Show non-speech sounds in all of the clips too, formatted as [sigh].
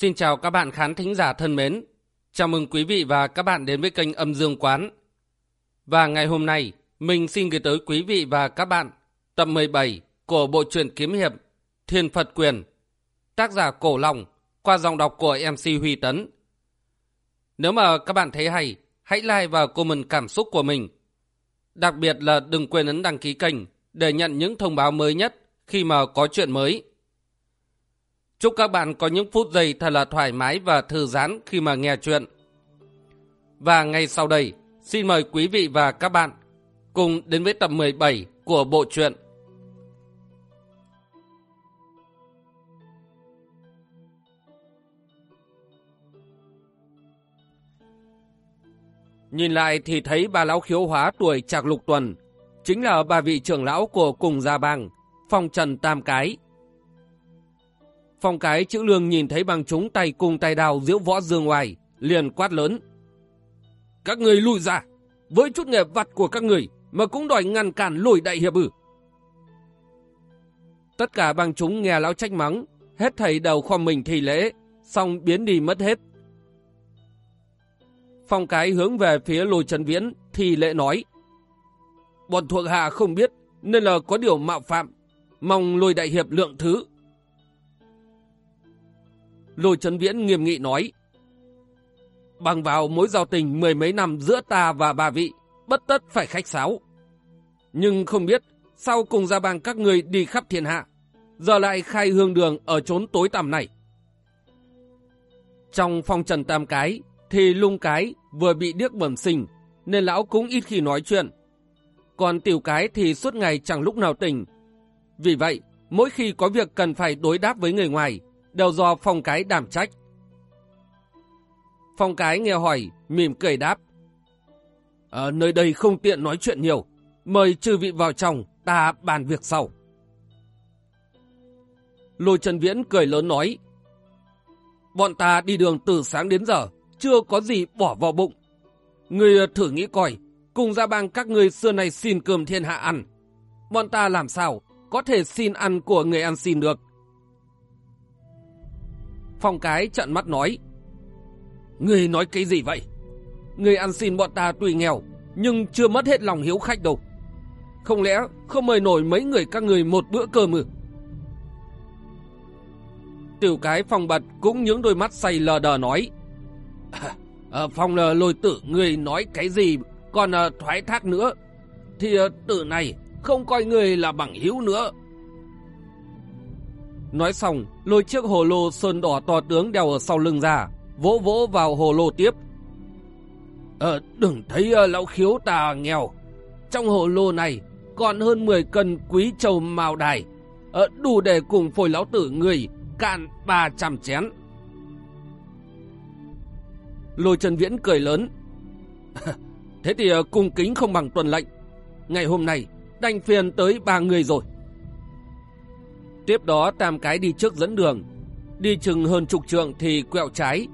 Xin chào các bạn khán thính giả thân mến. Chào mừng quý vị và các bạn đến với kênh Âm Dương Quán. Và ngày hôm nay, mình xin gửi tới quý vị và các bạn tập 17 của bộ truyện kiếm hiệp Thiên Phật Quyền, tác giả Cổ Long qua dòng đọc của MC Huy Tấn. Nếu mà các bạn thấy hay, hãy like và comment cảm xúc của mình. Đặc biệt là đừng quên ấn đăng ký kênh để nhận những thông báo mới nhất khi mà có chuyện mới. Chúc các bạn có những phút giây thật là thoải mái và thư giãn khi mà nghe chuyện. Và ngay sau đây, xin mời quý vị và các bạn cùng đến với tập 17 của bộ truyện. Nhìn lại thì thấy bà lão khiếu hóa tuổi trạc lục tuần, chính là bà vị trưởng lão của cùng gia bang, phong trần tam cái, Phong cái chữ lương nhìn thấy bằng chúng tay cùng tay đào diễu võ dương ngoài, liền quát lớn. Các người lùi ra, với chút nghề vặt của các người mà cũng đòi ngăn cản lùi đại hiệp ử Tất cả bằng chúng nghe lão trách mắng, hết thầy đầu khom mình thì lễ, xong biến đi mất hết. Phong cái hướng về phía lùi trần viễn, thì lễ nói. Bọn thuộc hạ không biết, nên là có điều mạo phạm, mong lùi đại hiệp lượng thứ. Lôi Trấn Viễn nghiêm nghị nói. Bằng vào mối giao tình mười mấy năm giữa ta và bà vị, bất tất phải khách sáo. Nhưng không biết, sao cùng ra bang các người đi khắp thiên hạ, giờ lại khai hương đường ở chốn tối tăm này. Trong phong trần tam cái, thì lung cái vừa bị điếc bẩm sinh, nên lão cũng ít khi nói chuyện. Còn tiểu cái thì suốt ngày chẳng lúc nào tỉnh. Vì vậy, mỗi khi có việc cần phải đối đáp với người ngoài, đều do phong cái đảm trách. Phong cái nghe hỏi, mỉm cười đáp. Ở nơi đây không tiện nói chuyện nhiều, mời chư vị vào trong, ta bàn việc sau. Lôi Trần Viễn cười lớn nói. Bọn ta đi đường từ sáng đến giờ, chưa có gì bỏ vào bụng. Người thử nghĩ coi, cùng ra bang các người xưa này xin cơm thiên hạ ăn. Bọn ta làm sao có thể xin ăn của người ăn xin được. Phong cái trận mắt nói. Người nói cái gì vậy? Người ăn xin bọn ta tuy nghèo, nhưng chưa mất hết lòng hiếu khách đâu. Không lẽ không mời nổi mấy người các người một bữa cơm ư? Tiểu cái phong bật cũng những đôi mắt say lờ đờ nói. À, [laughs] phong lờ lôi tử người nói cái gì còn à, thoái thác nữa. Thì à, tử này không coi người là bằng hiếu nữa. Nói xong, lôi chiếc hồ lô sơn đỏ to tướng đeo ở sau lưng ra, vỗ vỗ vào hồ lô tiếp. Ờ, đừng thấy uh, lão khiếu ta nghèo. Trong hồ lô này còn hơn 10 cân quý châu màu đài, ờ, đủ để cùng phôi lão tử người cạn 300 chén. Lôi Trần Viễn cười lớn. [laughs] Thế thì ờ, cung kính không bằng tuần lệnh. Ngày hôm nay, đành phiền tới ba người rồi. Tiếp đó tam cái đi trước dẫn đường. Đi chừng hơn chục trượng thì quẹo trái.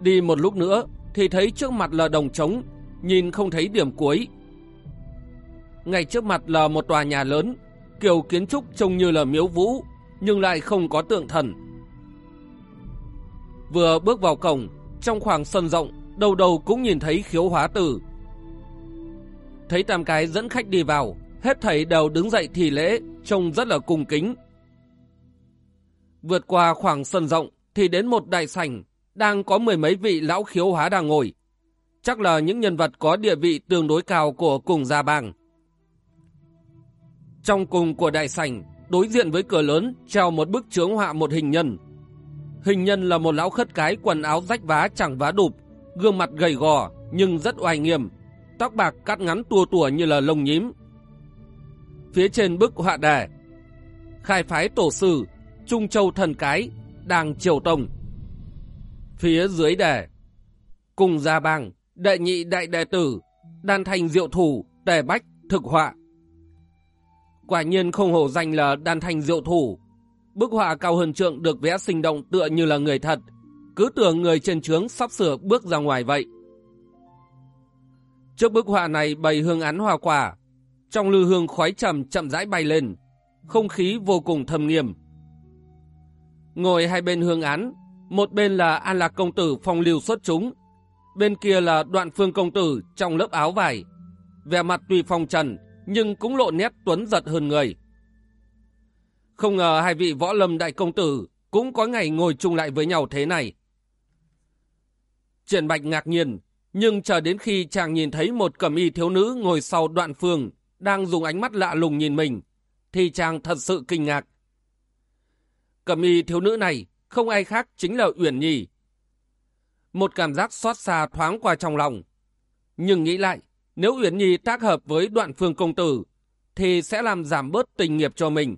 Đi một lúc nữa thì thấy trước mặt là đồng trống, nhìn không thấy điểm cuối. Ngay trước mặt là một tòa nhà lớn, kiểu kiến trúc trông như là miếu vũ, nhưng lại không có tượng thần. Vừa bước vào cổng, trong khoảng sân rộng, đầu đầu cũng nhìn thấy khiếu hóa tử. Thấy tam cái dẫn khách đi vào, hết thảy đều đứng dậy thì lễ, trông rất là cung kính. Vượt qua khoảng sân rộng thì đến một đại sảnh, đang có mười mấy vị lão khiếu hóa đang ngồi. Chắc là những nhân vật có địa vị tương đối cao của cùng gia bang. Trong cùng của đại sảnh, đối diện với cửa lớn treo một bức chướng họa một hình nhân. Hình nhân là một lão khất cái quần áo rách vá chẳng vá đụp, gương mặt gầy gò nhưng rất oai nghiêm, tóc bạc cắt ngắn tua tủa như là lông nhím. Phía trên bức họa đề, khai phái tổ sư Trung Châu Thần Cái, đang triều tông. Phía dưới đề, cùng gia bang, đệ nhị đại đệ tử, đan thành diệu thủ, tề bách, thực họa. Quả nhiên không hổ danh là đan thành diệu thủ. Bức họa cao hơn trượng được vẽ sinh động tựa như là người thật, cứ tưởng người trên trướng sắp sửa bước ra ngoài vậy. Trước bức họa này bày hương án hoa quả, trong lư hương khói trầm chậm rãi bay lên, không khí vô cùng thâm nghiêm. Ngồi hai bên hương án, Một bên là An Lạc Công Tử phong lưu xuất chúng, bên kia là Đoạn Phương Công Tử trong lớp áo vải. Vẻ mặt tuy phong trần, nhưng cũng lộ nét tuấn giật hơn người. Không ngờ hai vị võ lâm đại công tử cũng có ngày ngồi chung lại với nhau thế này. Triển Bạch ngạc nhiên, nhưng chờ đến khi chàng nhìn thấy một cẩm y thiếu nữ ngồi sau đoạn phương, đang dùng ánh mắt lạ lùng nhìn mình, thì chàng thật sự kinh ngạc. Cẩm y thiếu nữ này không ai khác chính là Uyển Nhi. Một cảm giác xót xa thoáng qua trong lòng. Nhưng nghĩ lại, nếu Uyển Nhi tác hợp với đoạn phương công tử, thì sẽ làm giảm bớt tình nghiệp cho mình.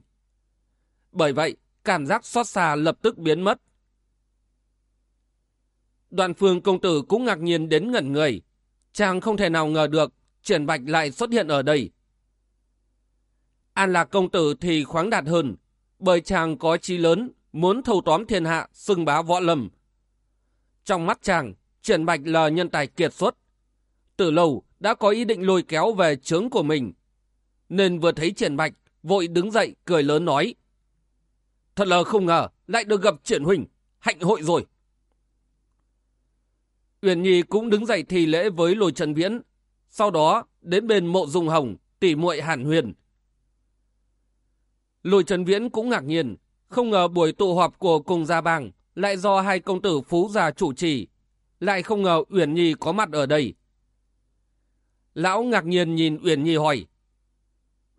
Bởi vậy, cảm giác xót xa lập tức biến mất. Đoạn phương công tử cũng ngạc nhiên đến ngẩn người. Chàng không thể nào ngờ được triển bạch lại xuất hiện ở đây. An lạc công tử thì khoáng đạt hơn, bởi chàng có chí lớn, muốn thâu tóm thiên hạ, xưng bá võ lâm. Trong mắt chàng, triển bạch là nhân tài kiệt xuất. Từ lâu đã có ý định lôi kéo về trướng của mình. Nên vừa thấy triển bạch, vội đứng dậy cười lớn nói. Thật là không ngờ, lại được gặp triển huỳnh hạnh hội rồi. Uyển Nhi cũng đứng dậy thì lễ với Lôi Trần Viễn, sau đó đến bên mộ dung hồng, tỉ muội hàn huyền. Lôi Trần Viễn cũng ngạc nhiên, không ngờ buổi tụ họp của cùng gia bang lại do hai công tử phú gia chủ trì, lại không ngờ Uyển Nhi có mặt ở đây. Lão ngạc nhiên nhìn Uyển Nhi hỏi.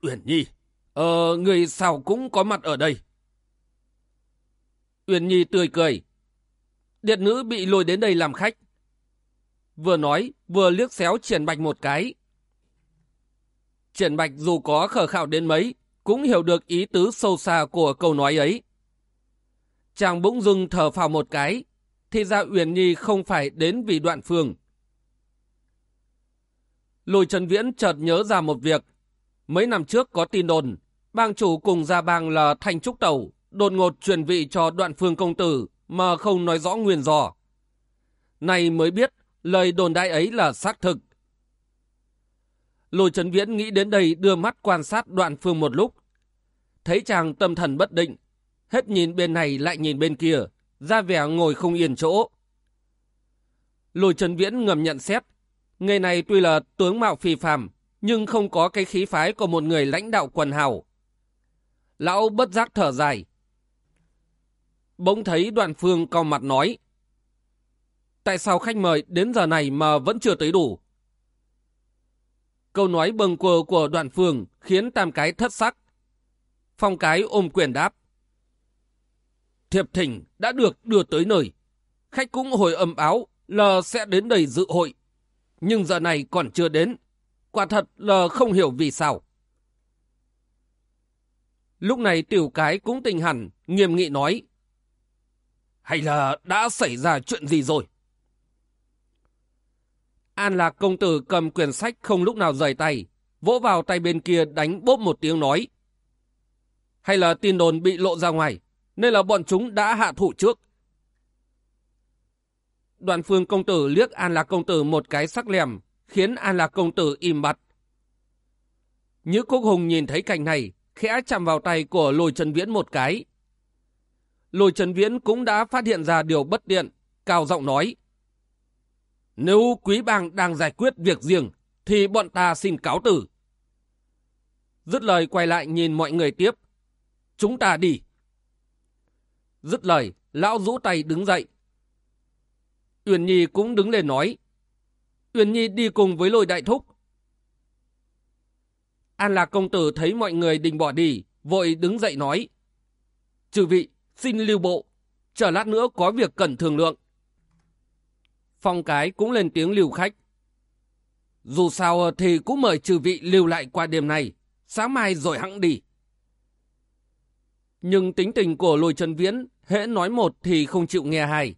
Uyển Nhi, ờ, người sao cũng có mặt ở đây? Uyển Nhi tươi cười. Điệt nữ bị lôi đến đây làm khách. Vừa nói, vừa liếc xéo triển bạch một cái. Triển bạch dù có khờ khảo đến mấy, cũng hiểu được ý tứ sâu xa của câu nói ấy. Chàng bỗng dưng thở phào một cái, thì ra Uyển Nhi không phải đến vì đoạn phương. Lùi Trần Viễn chợt nhớ ra một việc. Mấy năm trước có tin đồn, bang chủ cùng gia bang là Thanh Trúc Tẩu, đột ngột truyền vị cho đoạn phương công tử mà không nói rõ nguyên do. Này mới biết lời đồn đại ấy là xác thực. Lôi Trấn Viễn nghĩ đến đây đưa mắt quan sát đoạn phương một lúc. Thấy chàng tâm thần bất định, hết nhìn bên này lại nhìn bên kia, ra vẻ ngồi không yên chỗ. Lôi Trấn Viễn ngầm nhận xét, người này tuy là tướng mạo phi phàm, nhưng không có cái khí phái của một người lãnh đạo quần hào. Lão bất giác thở dài. Bỗng thấy đoạn phương cao mặt nói, Tại sao khách mời đến giờ này mà vẫn chưa tới đủ? Câu nói bâng quơ của đoạn phường khiến tam cái thất sắc. Phong cái ôm quyền đáp. Thiệp thỉnh đã được đưa tới nơi. Khách cũng hồi âm áo là sẽ đến đây dự hội. Nhưng giờ này còn chưa đến. Quả thật là không hiểu vì sao. Lúc này tiểu cái cũng tình hẳn, nghiêm nghị nói. Hay là đã xảy ra chuyện gì rồi? An Lạc công tử cầm quyển sách không lúc nào rời tay, vỗ vào tay bên kia đánh bốp một tiếng nói. Hay là tin đồn bị lộ ra ngoài, nên là bọn chúng đã hạ thủ trước. Đoàn phương công tử liếc An Lạc công tử một cái sắc lèm, khiến An Lạc công tử im bặt. Nhữ Quốc Hùng nhìn thấy cảnh này, khẽ chạm vào tay của Lôi Trần Viễn một cái. Lôi Trần Viễn cũng đã phát hiện ra điều bất tiện, cao giọng nói. Nếu quý bang đang giải quyết việc riêng, thì bọn ta xin cáo tử. Dứt lời quay lại nhìn mọi người tiếp. Chúng ta đi. Dứt lời, lão rũ tay đứng dậy. Uyển Nhi cũng đứng lên nói. Uyển Nhi đi cùng với lôi đại thúc. An Lạc công tử thấy mọi người định bỏ đi, vội đứng dậy nói. Trừ vị, xin lưu bộ. Chờ lát nữa có việc cần thương lượng. Phong cái cũng lên tiếng lưu khách. Dù sao thì cũng mời trừ vị lưu lại qua đêm này, sáng mai rồi hẵng đi. Nhưng tính tình của lôi trần viễn, hễ nói một thì không chịu nghe hai.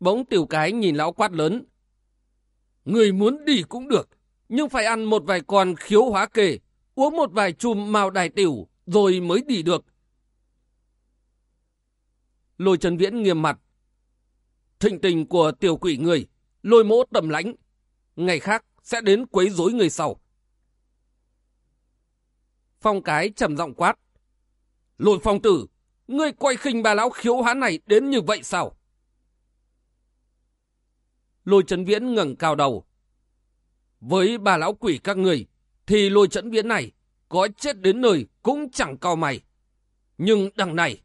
Bỗng tiểu cái nhìn lão quát lớn. Người muốn đi cũng được, nhưng phải ăn một vài con khiếu hóa kề, uống một vài chùm màu đài tiểu, rồi mới đi được. Lôi trần viễn nghiêm mặt, thịnh tình của tiểu quỷ người, lôi mỗ tầm lãnh, ngày khác sẽ đến quấy rối người sau. Phong cái trầm giọng quát. Lôi phong tử, Ngươi quay khinh bà lão khiếu hán này đến như vậy sao? Lôi chấn viễn ngẩng cao đầu. Với bà lão quỷ các người, thì lôi chấn viễn này có chết đến nơi cũng chẳng cao mày. Nhưng đằng này...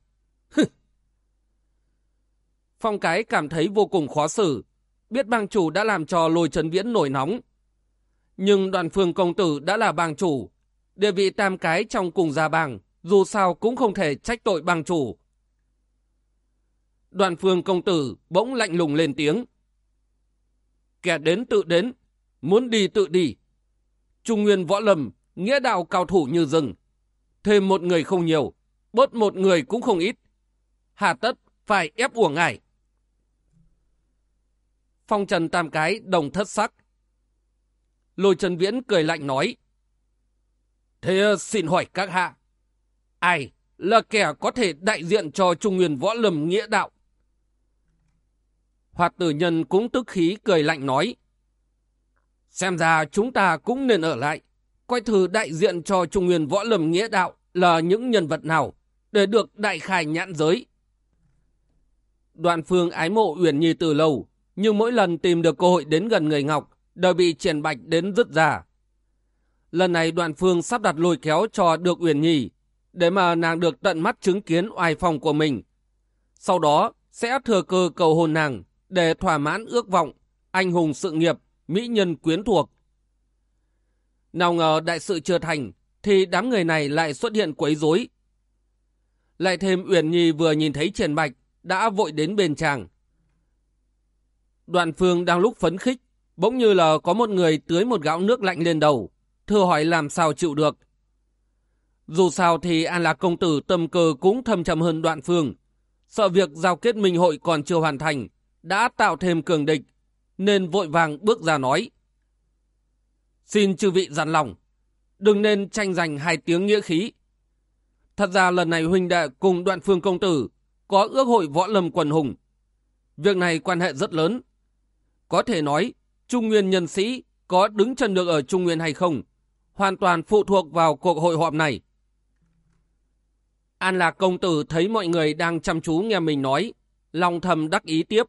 Phong cái cảm thấy vô cùng khó xử, biết bang chủ đã làm cho lôi chấn viễn nổi nóng. Nhưng đoàn phương công tử đã là bang chủ, địa vị tam cái trong cùng gia bang, dù sao cũng không thể trách tội bang chủ. Đoàn phương công tử bỗng lạnh lùng lên tiếng. Kẻ đến tự đến, muốn đi tự đi. Trung nguyên võ lâm, nghĩa đạo cao thủ như rừng. Thêm một người không nhiều, bớt một người cũng không ít. Hà tất phải ép uổng ải. Phong trần tam cái đồng thất sắc. Lôi trần viễn cười lạnh nói. Thế ờ, xin hỏi các hạ, ai là kẻ có thể đại diện cho Trung Nguyên Võ Lâm Nghĩa Đạo? Hoạt tử nhân cũng tức khí cười lạnh nói. Xem ra chúng ta cũng nên ở lại, coi thử đại diện cho Trung Nguyên Võ Lâm Nghĩa Đạo là những nhân vật nào để được đại khai nhãn giới. Đoàn phương ái mộ Uyển Nhi từ lâu, nhưng mỗi lần tìm được cơ hội đến gần người Ngọc, đều bị triển bạch đến rứt ra. Lần này Đoạn phương sắp đặt lôi kéo cho được Uyển Nhi, để mà nàng được tận mắt chứng kiến oai phong của mình. Sau đó sẽ thừa cơ cầu hôn nàng để thỏa mãn ước vọng, anh hùng sự nghiệp, mỹ nhân quyến thuộc. Nào ngờ đại sự chưa thành, thì đám người này lại xuất hiện quấy rối. Lại thêm Uyển Nhi vừa nhìn thấy Triển Bạch, đã vội đến bên chàng. Đoàn phương đang lúc phấn khích, bỗng như là có một người tưới một gạo nước lạnh lên đầu, thưa hỏi làm sao chịu được. Dù sao thì An Lạc Công Tử tâm cơ cũng thâm trầm hơn đoạn phương, sợ việc giao kết minh hội còn chưa hoàn thành, đã tạo thêm cường địch, nên vội vàng bước ra nói. Xin chư vị dặn lòng, đừng nên tranh giành hai tiếng nghĩa khí. Thật ra lần này huynh đệ cùng đoạn phương công tử có ước hội võ lâm quần hùng. Việc này quan hệ rất lớn. Có thể nói, Trung Nguyên nhân sĩ có đứng chân được ở Trung Nguyên hay không, hoàn toàn phụ thuộc vào cuộc hội họp này. An Lạc công tử thấy mọi người đang chăm chú nghe mình nói, lòng thầm đắc ý tiếp.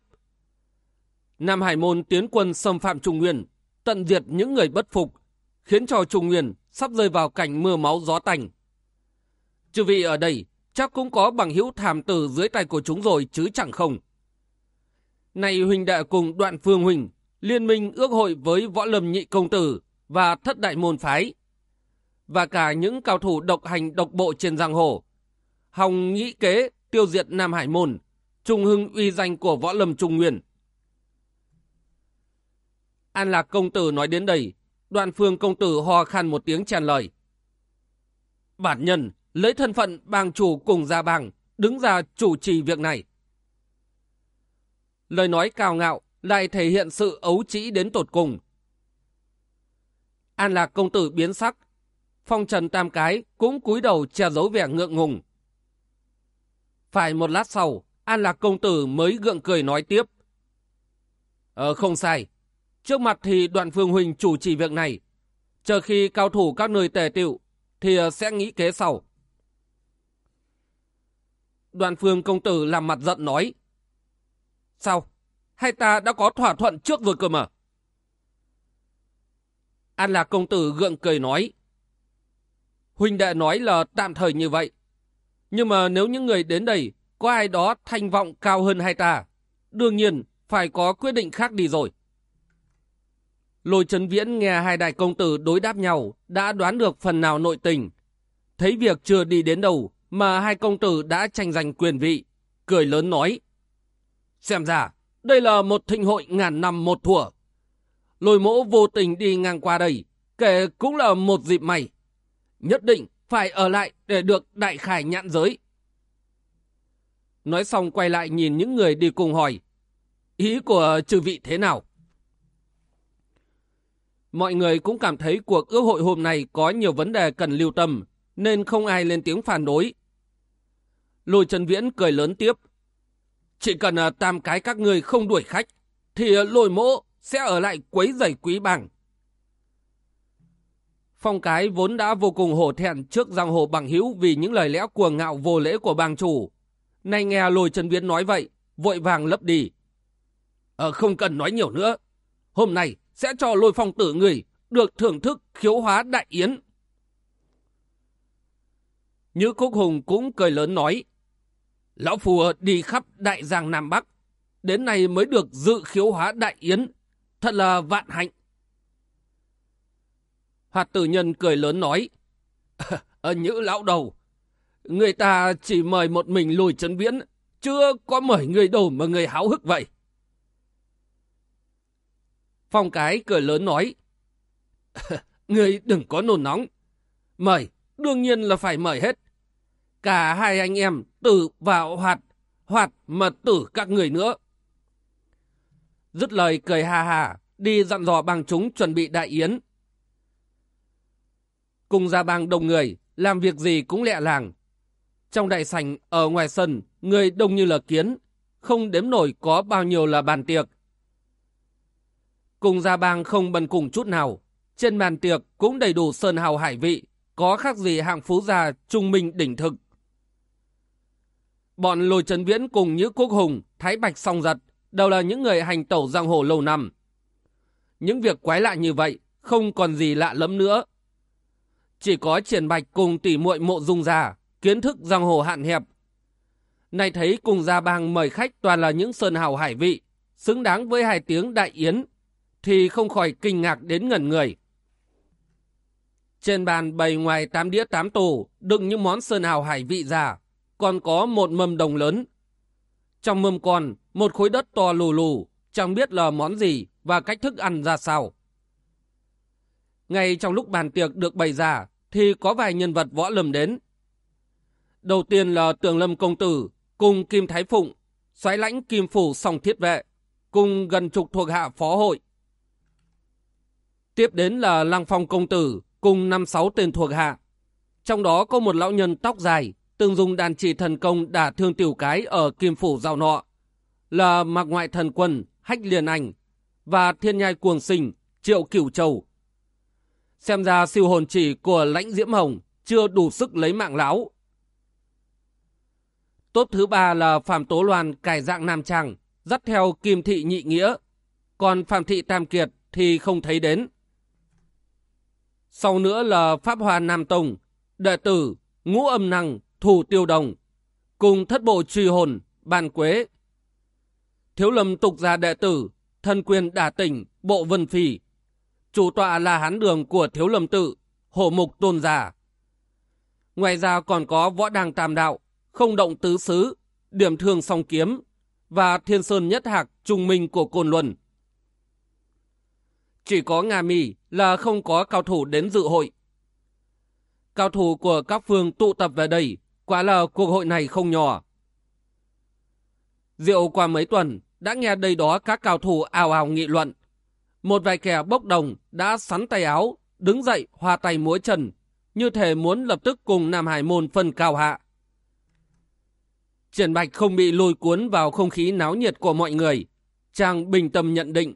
Nam Hải Môn tiến quân xâm phạm Trung Nguyên, tận diệt những người bất phục, khiến cho Trung Nguyên sắp rơi vào cảnh mưa máu gió tành. Chư vị ở đây chắc cũng có bằng hữu thảm tử dưới tay của chúng rồi chứ chẳng không. Này huynh đệ cùng đoạn phương huynh, liên minh ước hội với võ lâm nhị công tử và thất đại môn phái, và cả những cao thủ độc hành độc bộ trên giang hồ. Hòng nghĩ kế tiêu diệt Nam Hải Môn, trung hưng uy danh của võ lâm trung nguyên. An Lạc công tử nói đến đây, đoạn phương công tử ho khan một tiếng tràn lời. Bản nhân lấy thân phận bang chủ cùng gia bang, đứng ra chủ trì việc này. Lời nói cao ngạo lại thể hiện sự ấu trĩ đến tột cùng. An Lạc công tử biến sắc, phong trần tam cái cũng cúi đầu che giấu vẻ ngượng ngùng. Phải một lát sau, An Lạc công tử mới gượng cười nói tiếp. Ờ không sai, trước mặt thì đoạn phương huynh chủ trì việc này. Chờ khi cao thủ các nơi tề tiệu, thì ờ, sẽ nghĩ kế sau. Đoàn phương công tử làm mặt giận nói. Sao? hai ta đã có thỏa thuận trước rồi cơ mà? An Lạc công tử gượng cười nói. Huynh đệ nói là tạm thời như vậy. Nhưng mà nếu những người đến đây có ai đó thanh vọng cao hơn hai ta, đương nhiên phải có quyết định khác đi rồi. Lôi Trấn Viễn nghe hai đại công tử đối đáp nhau, đã đoán được phần nào nội tình. Thấy việc chưa đi đến đâu, mà hai công tử đã tranh giành quyền vị, cười lớn nói. Xem ra, đây là một thịnh hội ngàn năm một thủa. Lôi mỗ vô tình đi ngang qua đây, kể cũng là một dịp may. Nhất định phải ở lại để được đại khải nhãn giới. Nói xong quay lại nhìn những người đi cùng hỏi. Ý của trừ vị thế nào? Mọi người cũng cảm thấy cuộc ước hội hôm nay có nhiều vấn đề cần lưu tâm, nên không ai lên tiếng phản đối. Lôi Trần Viễn cười lớn tiếp. Chỉ cần à, tam cái các người không đuổi khách, thì à, lôi mỗ sẽ ở lại quấy giày quý bằng Phong cái vốn đã vô cùng hổ thẹn trước giang hồ bằng hữu vì những lời lẽ cuồng ngạo vô lễ của bang chủ, Nay nghe lôi Trần Viễn nói vậy, vội vàng lấp đi. Ờ, không cần nói nhiều nữa. Hôm nay sẽ cho lôi phong tử người được thưởng thức khiếu hóa đại yến. Như Cúc Hùng cũng cười lớn nói. Lão Phù đi khắp đại giang Nam Bắc. Đến nay mới được dự khiếu hóa đại yến. Thật là vạn hạnh. Hoạt tử nhân cười lớn nói. Ờ, nhữ lão đầu. Người ta chỉ mời một mình lùi chân viễn. Chưa có mời người đồ mà người háo hức vậy. Phong cái cười lớn nói. người đừng có nôn nóng. Mời, đương nhiên là phải mời hết. Cả hai anh em tử vào hoạt, hoạt mà tử các người nữa. Dứt lời cười ha ha, đi dặn dò bằng chúng chuẩn bị đại yến. Cùng ra bang đông người, làm việc gì cũng lẹ làng. Trong đại sảnh, ở ngoài sân, người đông như là kiến, không đếm nổi có bao nhiêu là bàn tiệc. Cùng gia bang không bần cùng chút nào, trên bàn tiệc cũng đầy đủ sơn hào hải vị, có khác gì hạng phú gia trung minh đỉnh thực. Bọn lôi trấn viễn cùng Nhữ Quốc Hùng, Thái Bạch song giật, đều là những người hành tẩu giang hồ lâu năm. Những việc quái lạ như vậy, không còn gì lạ lắm nữa. Chỉ có triển bạch cùng tỷ muội mộ dung già, kiến thức giang hồ hạn hẹp. Này thấy cùng gia bang mời khách toàn là những sơn hào hải vị, xứng đáng với hai tiếng đại yến, thì không khỏi kinh ngạc đến ngẩn người. Trên bàn bày ngoài tám đĩa tám tủ, đựng những món sơn hào hải vị già, còn có một mâm đồng lớn. Trong mâm còn, một khối đất to lù lù, chẳng biết là món gì và cách thức ăn ra sao. Ngay trong lúc bàn tiệc được bày ra, thì có vài nhân vật võ lâm đến. Đầu tiên là Tường Lâm Công Tử, cùng Kim Thái Phụng, xoáy lãnh Kim Phủ song thiết vệ, cùng gần chục thuộc hạ phó hội. Tiếp đến là Lăng Phong Công Tử, cùng năm sáu tên thuộc hạ. Trong đó có một lão nhân tóc dài, từng dùng đàn chỉ thần công đả thương tiểu cái ở Kim Phủ Giao Nọ, là Mạc Ngoại Thần Quân, Hách Liên Anh, và Thiên Nhai Cuồng Sinh, Triệu Cửu Châu. Xem ra siêu hồn chỉ của lãnh Diễm Hồng chưa đủ sức lấy mạng lão. Tốt thứ ba là Phạm Tố Loan cải dạng Nam Trang, dắt theo Kim Thị Nhị Nghĩa, còn Phạm Thị Tam Kiệt thì không thấy đến. Sau nữa là Pháp Hoa Nam Tông, đệ tử, ngũ âm năng, thủ tiêu đồng, cùng thất bộ truy hồn, bàn quế. Thiếu lâm tục gia đệ tử, thân quyền đả tỉnh, bộ vân phì. Chủ tọa là hán đường của thiếu lâm tự, hổ mục tôn giả. Ngoài ra còn có võ đàng tam đạo, không động tứ xứ, điểm thương song kiếm và thiên sơn nhất hạc trung minh của côn luân. Chỉ có Nga Mỹ là không có cao thủ đến dự hội. Cao thủ của các phương tụ tập về đây, quả là cuộc hội này không nhỏ. Diệu qua mấy tuần, đã nghe đây đó các cao thủ ào ào nghị luận. Một vài kẻ bốc đồng đã sắn tay áo, đứng dậy hòa tay múa chân, như thể muốn lập tức cùng Nam Hải Môn phân cao hạ. Triển Bạch không bị lôi cuốn vào không khí náo nhiệt của mọi người. Chàng bình tâm nhận định.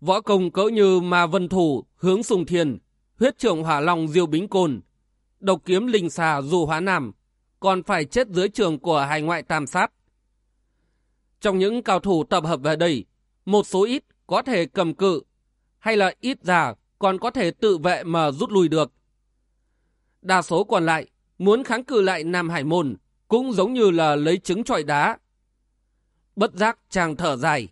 Võ công cỡ như Ma Vân Thủ, Hướng Sùng Thiền, huyết trưởng Hỏa Long Diêu Bính Côn, độc kiếm Linh Xà dù Hóa Nam, còn phải chết dưới trường của hải ngoại tam sát. Trong những cao thủ tập hợp về đây, một số ít có thể cầm cự, hay là ít già còn có thể tự vệ mà rút lui được. Đa số còn lại muốn kháng cự lại Nam Hải Môn cũng giống như là lấy trứng trọi đá. Bất giác chàng thở dài.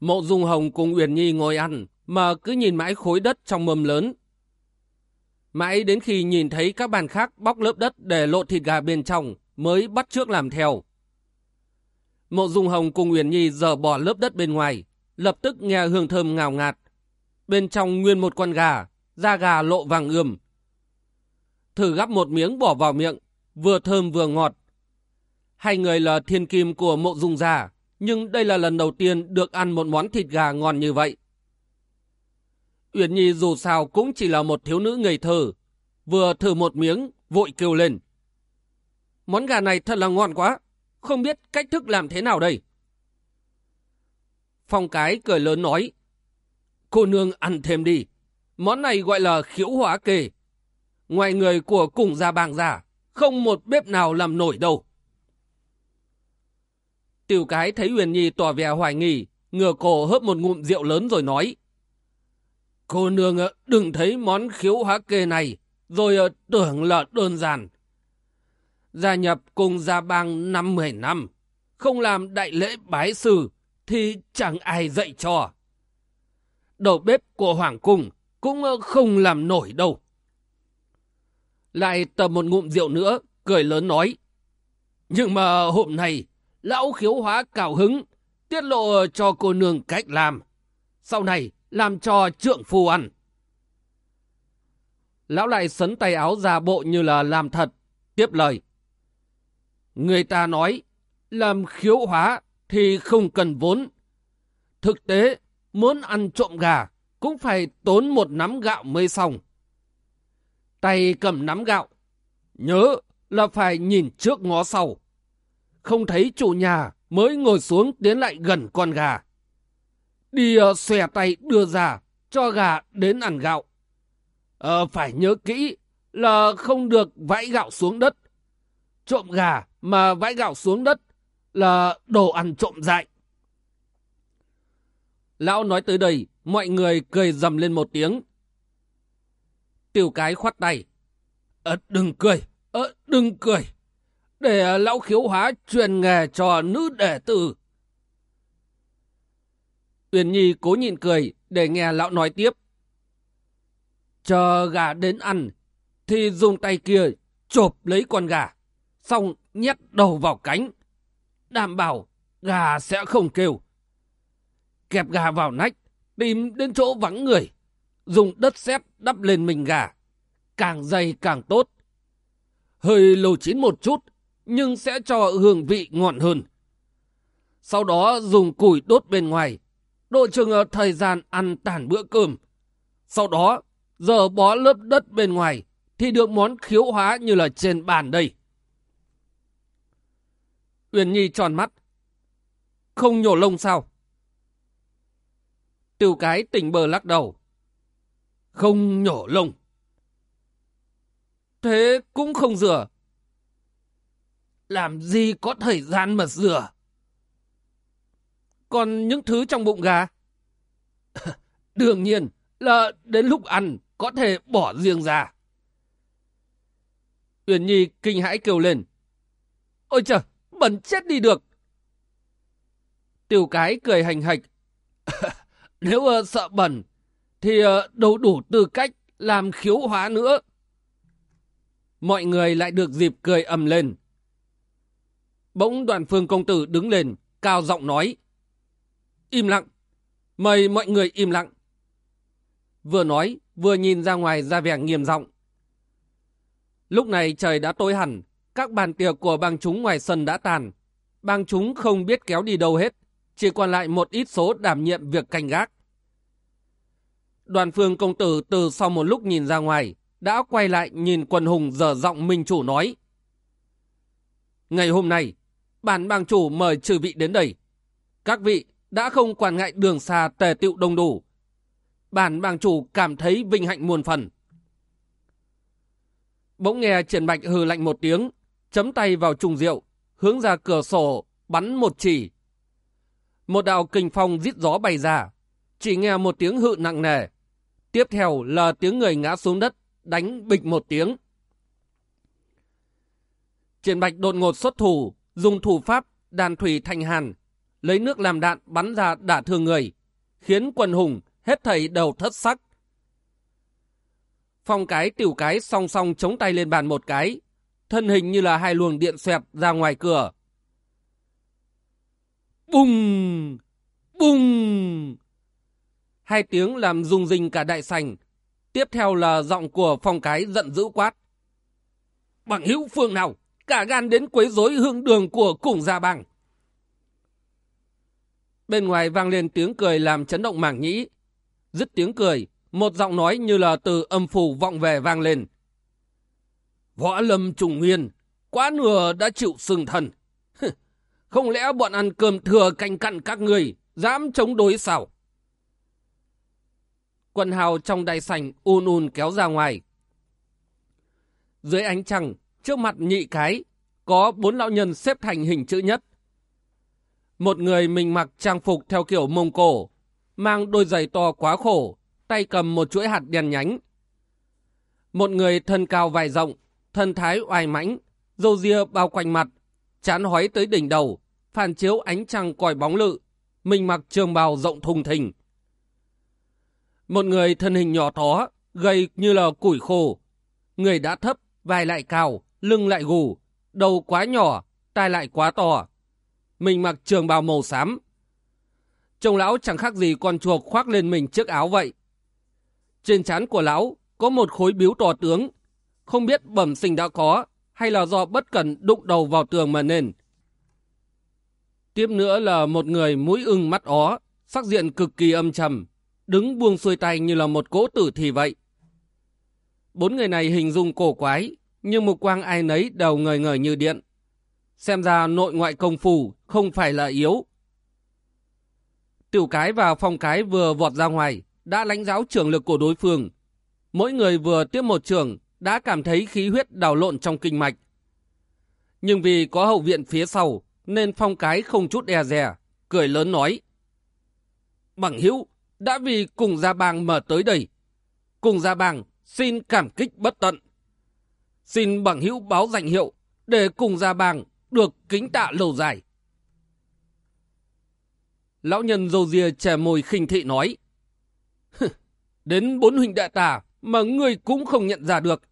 Mộ Dung Hồng cùng Uyển Nhi ngồi ăn, mà cứ nhìn mãi khối đất trong mâm lớn. Mãi đến khi nhìn thấy các bàn khác bóc lớp đất để lộ thịt gà bên trong, mới bắt trước làm theo. Mộ Dung Hồng cùng Uyển Nhi giờ bỏ lớp đất bên ngoài, lập tức nghe hương thơm ngào ngạt. Bên trong nguyên một con gà, da gà lộ vàng ươm. Thử gắp một miếng bỏ vào miệng, vừa thơm vừa ngọt. Hai người là thiên kim của mộ dung già, nhưng đây là lần đầu tiên được ăn một món thịt gà ngon như vậy. Uyển Nhi dù sao cũng chỉ là một thiếu nữ ngây thơ, vừa thử một miếng, vội kêu lên. Món gà này thật là ngon quá, không biết cách thức làm thế nào đây. Phong cái cười lớn nói, cô nương ăn thêm đi, món này gọi là khiếu hóa kề. Ngoài người của cùng gia bàng giả, không một bếp nào làm nổi đâu. Tiểu cái thấy Uyển Nhi tỏ vẻ hoài nghi, ngửa cổ hớp một ngụm rượu lớn rồi nói. Cô nương ờ, đừng thấy món khiếu hóa kê này, rồi ờ, tưởng là đơn giản. Gia nhập cùng gia bang năm mười năm, không làm đại lễ bái sư thì chẳng ai dạy cho. Đầu bếp của Hoàng Cung cũng ờ, không làm nổi đâu. Lại tầm một ngụm rượu nữa, cười lớn nói. Nhưng mà hôm nay, lão khiếu hóa cào hứng, tiết lộ cho cô nương cách làm. Sau này, làm cho trượng phu ăn. Lão lại sấn tay áo ra bộ như là làm thật, tiếp lời. Người ta nói, làm khiếu hóa thì không cần vốn. Thực tế, muốn ăn trộm gà cũng phải tốn một nắm gạo mới xong. Tay cầm nắm gạo, nhớ là phải nhìn trước ngó sau. Không thấy chủ nhà mới ngồi xuống tiến lại gần con gà. Đi uh, xòe tay đưa ra cho gà đến ăn gạo. Uh, phải nhớ kỹ là không được vãi gạo xuống đất. Trộm gà mà vãi gạo xuống đất là đồ ăn trộm dại. Lão nói tới đây, mọi người cười dầm lên một tiếng. Tiểu cái khoát tay. Ờ, đừng cười, ờ, đừng cười. Để ờ, lão khiếu hóa truyền nghề cho nữ đệ tử. Uyển Nhi cố nhịn cười để nghe lão nói tiếp. Chờ gà đến ăn, thì dùng tay kia chộp lấy con gà, xong nhét đầu vào cánh. Đảm bảo gà sẽ không kêu. Kẹp gà vào nách, tìm đến chỗ vắng người, dùng đất sét đắp lên mình gà. Càng dày càng tốt. Hơi lầu chín một chút, nhưng sẽ cho hương vị ngon hơn. Sau đó dùng củi đốt bên ngoài, độ chừng ờ, thời gian ăn tàn bữa cơm. Sau đó, giờ bó lớp đất bên ngoài thì được món khiếu hóa như là trên bàn đây. Uyển Nhi tròn mắt. Không nhổ lông sao? Tiểu cái tỉnh bờ lắc đầu. Không nhổ lông. Thế cũng không rửa. Làm gì có thời gian mà rửa? Còn những thứ trong bụng gà? [laughs] Đương nhiên là đến lúc ăn có thể bỏ riêng ra. Uyển Nhi kinh hãi kêu lên. Ôi trời, bẩn chết đi được. Tiểu cái cười hành hạch. [laughs] Nếu uh, sợ bẩn, thì uh, đâu đủ tư cách làm khiếu hóa nữa. Mọi người lại được dịp cười ầm lên. Bỗng đoàn phương công tử đứng lên, cao giọng nói. Im lặng. Mời mọi người im lặng. Vừa nói, vừa nhìn ra ngoài ra vẻ nghiêm giọng. Lúc này trời đã tối hẳn, các bàn tiệc của bang chúng ngoài sân đã tàn. Bang chúng không biết kéo đi đâu hết, chỉ còn lại một ít số đảm nhiệm việc canh gác. Đoàn phương công tử từ sau một lúc nhìn ra ngoài, đã quay lại nhìn quần hùng dở giọng minh chủ nói. Ngày hôm nay, bản bang chủ mời trừ vị đến đây. Các vị đã không quản ngại đường xa tề tiệu đông đủ. Bản bang chủ cảm thấy vinh hạnh muôn phần. Bỗng nghe Triển Bạch hừ lạnh một tiếng, chấm tay vào trùng rượu, hướng ra cửa sổ, bắn một chỉ. Một đạo kinh phong rít gió bay ra, chỉ nghe một tiếng hự nặng nề. Tiếp theo là tiếng người ngã xuống đất, đánh bịch một tiếng. Triển Bạch đột ngột xuất thủ, dùng thủ pháp đàn thủy thành hàn, lấy nước làm đạn bắn ra đả thương người, khiến quần hùng hết thảy đầu thất sắc. Phong cái tiểu cái song song chống tay lên bàn một cái, thân hình như là hai luồng điện xoẹt ra ngoài cửa. Bùng! Bùng! Hai tiếng làm rung rinh cả đại sành. Tiếp theo là giọng của phong cái giận dữ quát. Bằng hữu phương nào, cả gan đến quấy rối hương đường của cùng gia bằng Bên ngoài vang lên tiếng cười làm chấn động mảng nhĩ. Dứt tiếng cười, một giọng nói như là từ âm phủ vọng về vang lên. Võ lâm trùng nguyên, quá nửa đã chịu sừng thần. Không lẽ bọn ăn cơm thừa canh cặn các người, dám chống đối sao? Quần hào trong đại sảnh un un kéo ra ngoài. Dưới ánh trăng, trước mặt nhị cái, có bốn lão nhân xếp thành hình chữ nhất. Một người mình mặc trang phục theo kiểu Mông Cổ, mang đôi giày to quá khổ, tay cầm một chuỗi hạt đen nhánh. Một người thân cao vài rộng, thân thái oai mãnh, râu ria bao quanh mặt, chán hói tới đỉnh đầu, phản chiếu ánh trăng còi bóng lự, mình mặc trường bào rộng thùng thình. Một người thân hình nhỏ thó, gầy như là củi khô. Người đã thấp, vai lại cao, lưng lại gù, đầu quá nhỏ, tai lại quá to. Mình mặc trường bào màu xám. Trông lão chẳng khác gì con chuột khoác lên mình chiếc áo vậy. Trên trán của lão có một khối biếu to tướng, không biết bẩm sinh đã có hay là do bất cẩn đụng đầu vào tường mà nên. Tiếp nữa là một người mũi ưng mắt ó, sắc diện cực kỳ âm trầm, đứng buông xuôi tay như là một cỗ tử thì vậy. Bốn người này hình dung cổ quái, nhưng một quang ai nấy đều ngời ngời như điện. Xem ra nội ngoại công phu không phải là yếu. Tiểu cái và phong cái vừa vọt ra ngoài, đã lãnh giáo trường lực của đối phương. Mỗi người vừa tiếp một trường, đã cảm thấy khí huyết đào lộn trong kinh mạch. Nhưng vì có hậu viện phía sau, nên phong cái không chút e dè, cười lớn nói. Bằng hữu đã vì cùng gia bang mở tới đây. Cùng gia bang xin cảm kích bất tận. Xin bằng hữu báo danh hiệu để cùng gia bang được kính tạ lâu dài. Lão nhân dâu ria trẻ môi khinh thị nói. Đến bốn huynh đệ tà mà người cũng không nhận ra được.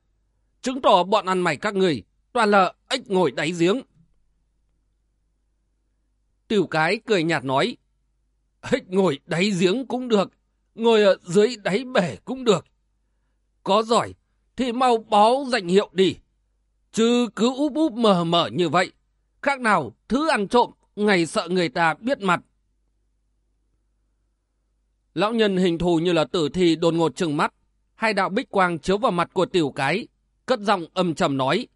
Chứng tỏ bọn ăn mày các người toàn là ếch ngồi đáy giếng. Tiểu cái cười nhạt nói. Ếch ngồi đáy giếng cũng được, ngồi ở dưới đáy bể cũng được. Có giỏi thì mau báo danh hiệu đi. Chứ cứ úp úp mờ mờ như vậy. Khác nào thứ ăn trộm, ngày sợ người ta biết mặt. Lão nhân hình thù như là tử thi đột ngột trừng mắt. Hai đạo bích quang chiếu vào mặt của tiểu cái. Cất giọng âm trầm nói.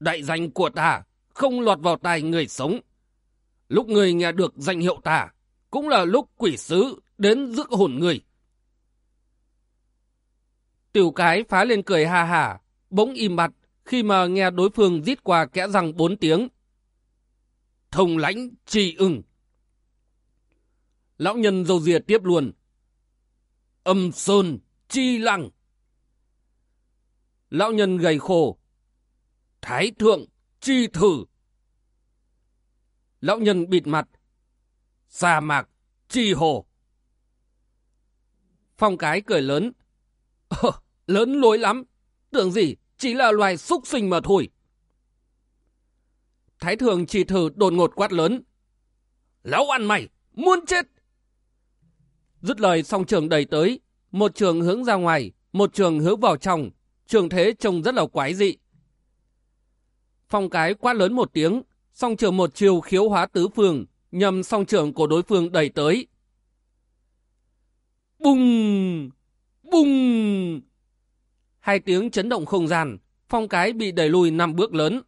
Đại danh của ta không lọt vào tai người sống. Lúc người nghe được danh hiệu ta, cũng là lúc quỷ sứ đến rước hồn người. Tiểu cái phá lên cười ha hả, bỗng im mặt khi mà nghe đối phương rít qua kẽ răng bốn tiếng. Thông lãnh trì ưng. Lão nhân dâu dìa tiếp luôn. Âm sơn chi lăng. Lão nhân gầy khổ. Thái thượng chi thử. Lão nhân bịt mặt. Sa mạc chi hồ. Phong cái cười lớn. Ờ, [laughs] lớn lối lắm. Tưởng gì chỉ là loài súc sinh mà thôi. Thái thường chỉ thử đột ngột quát lớn. Lão ăn mày, muốn chết. Dứt lời song trường đầy tới, một trường hướng ra ngoài, một trường hướng vào trong, trường thế trông rất là quái dị. Phong cái quát lớn một tiếng, song trường một chiều khiếu hóa tứ phương, nhằm song trường của đối phương đẩy tới. Bùng! Bùng! Hai tiếng chấn động không gian, phong cái bị đẩy lùi năm bước lớn.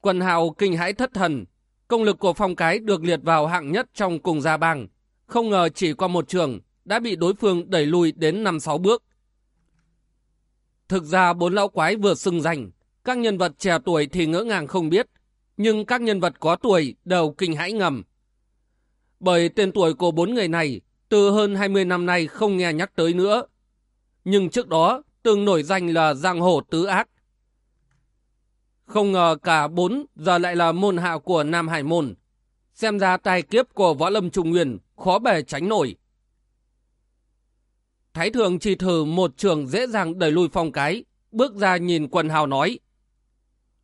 Quần hào kinh hãi thất thần, công lực của phong cái được liệt vào hạng nhất trong cùng gia bang. Không ngờ chỉ qua một trường đã bị đối phương đẩy lùi đến năm sáu bước. Thực ra bốn lão quái vừa xưng danh, các nhân vật trẻ tuổi thì ngỡ ngàng không biết, nhưng các nhân vật có tuổi đều kinh hãi ngầm. Bởi tên tuổi của bốn người này từ hơn 20 năm nay không nghe nhắc tới nữa. Nhưng trước đó từng nổi danh là giang hồ tứ ác. Không ngờ cả bốn giờ lại là môn hạ của Nam Hải Môn. Xem ra tài kiếp của Võ Lâm Trung Nguyên khó bề tránh nổi. Thái thường chỉ thử một trường dễ dàng đẩy lùi phong cái, bước ra nhìn quần hào nói.